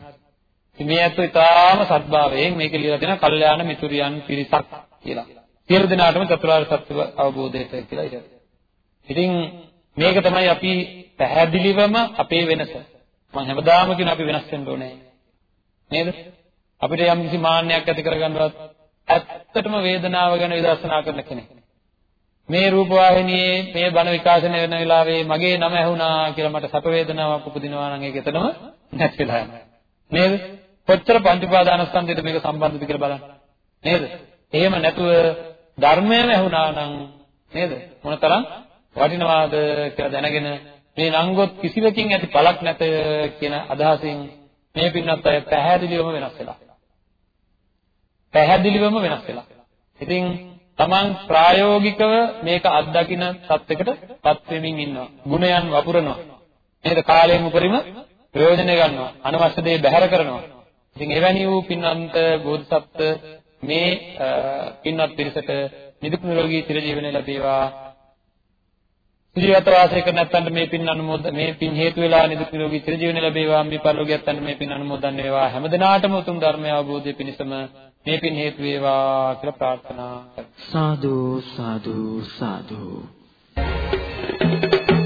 මේ ඇත්ත ඉතාම සත්භාවයෙන් මේක ලියලා තියෙනවා කල්යාණ මිතුරියන් පිරිසක් කියලා. සියලු දෙනාටම චතුරාර්ය සත්‍ය අවබෝධයට කියලා ඉතින් ඉතින් මේක තමයි අපි පැහැදිලිවම අපේ වෙනස. මම හැමදාම කියන අපි වෙනස් වෙන්න ඕනේ. නේද? අපිට යම් කිසි මාන්නයක් ඇති කරගන්නවත් ඇත්තටම වේදනාව ගැන විදර්ශනා කරන කෙනෙක්. මේ රූප වාහිනියේ මේ බණ විකාශනය වෙන වෙලාවේ මගේ නම ඇහුණා කියලා මට සැප වේදනාවක් උපදිනවා නම් ඒක එතනම නැති වෙලා යනවා. නේද? කොච්චර පංච උපාදානස්කන්ධයට මේක සම්බන්ධද කියලා බලන්න. නේද? එහෙම නැතුව ධර්මයම ඇහුණා නම් නේද? මොනතරම් වටිනවාද කියලා දැනගෙන මේ නංගොත් කිසිවකින් ඇති පළක් නැත කියන අදහසින් මේ පින්නත් අය පැහැදිලිවම වෙනස් වෙලා. පැහැදිලිවම වෙනස් වෙලා. ඉතින් Taman ප්‍රායෝගිකව මේක අත්දකින තත්යකටපත් වෙමින් ඉන්නවා. ගුණයන් වපුරනවා. නේද? කාලයෙන් උපරිම ප්‍රයෝජන ගන්නවා. අනවශ්‍ය දේ බැහැර කරනවා. ඉතින් එවැනි වූ පින්නන්ත බෝධිසත්ව මේ පින්වත් පිරිසට නිදුක් නිරෝගී චිරජීවනය ලැබේවා ජීවිත වාසය කර නැත්නම් මේ පින් අනුමෝද මේ පින් හේතු වෙලා නිදුක් නිරෝගී චිරජීවනය ලැබේවා මේ පරිලෝකියත් අන්න මේ පින් අනුමෝදන් වේවා හැමදිනාටම උතුම් ධර්මය අවබෝධය පිණිසම මේ පින් හේතු වේවා කියලා ප්‍රාර්ථනා සාදු සාදු සාදු Thank you.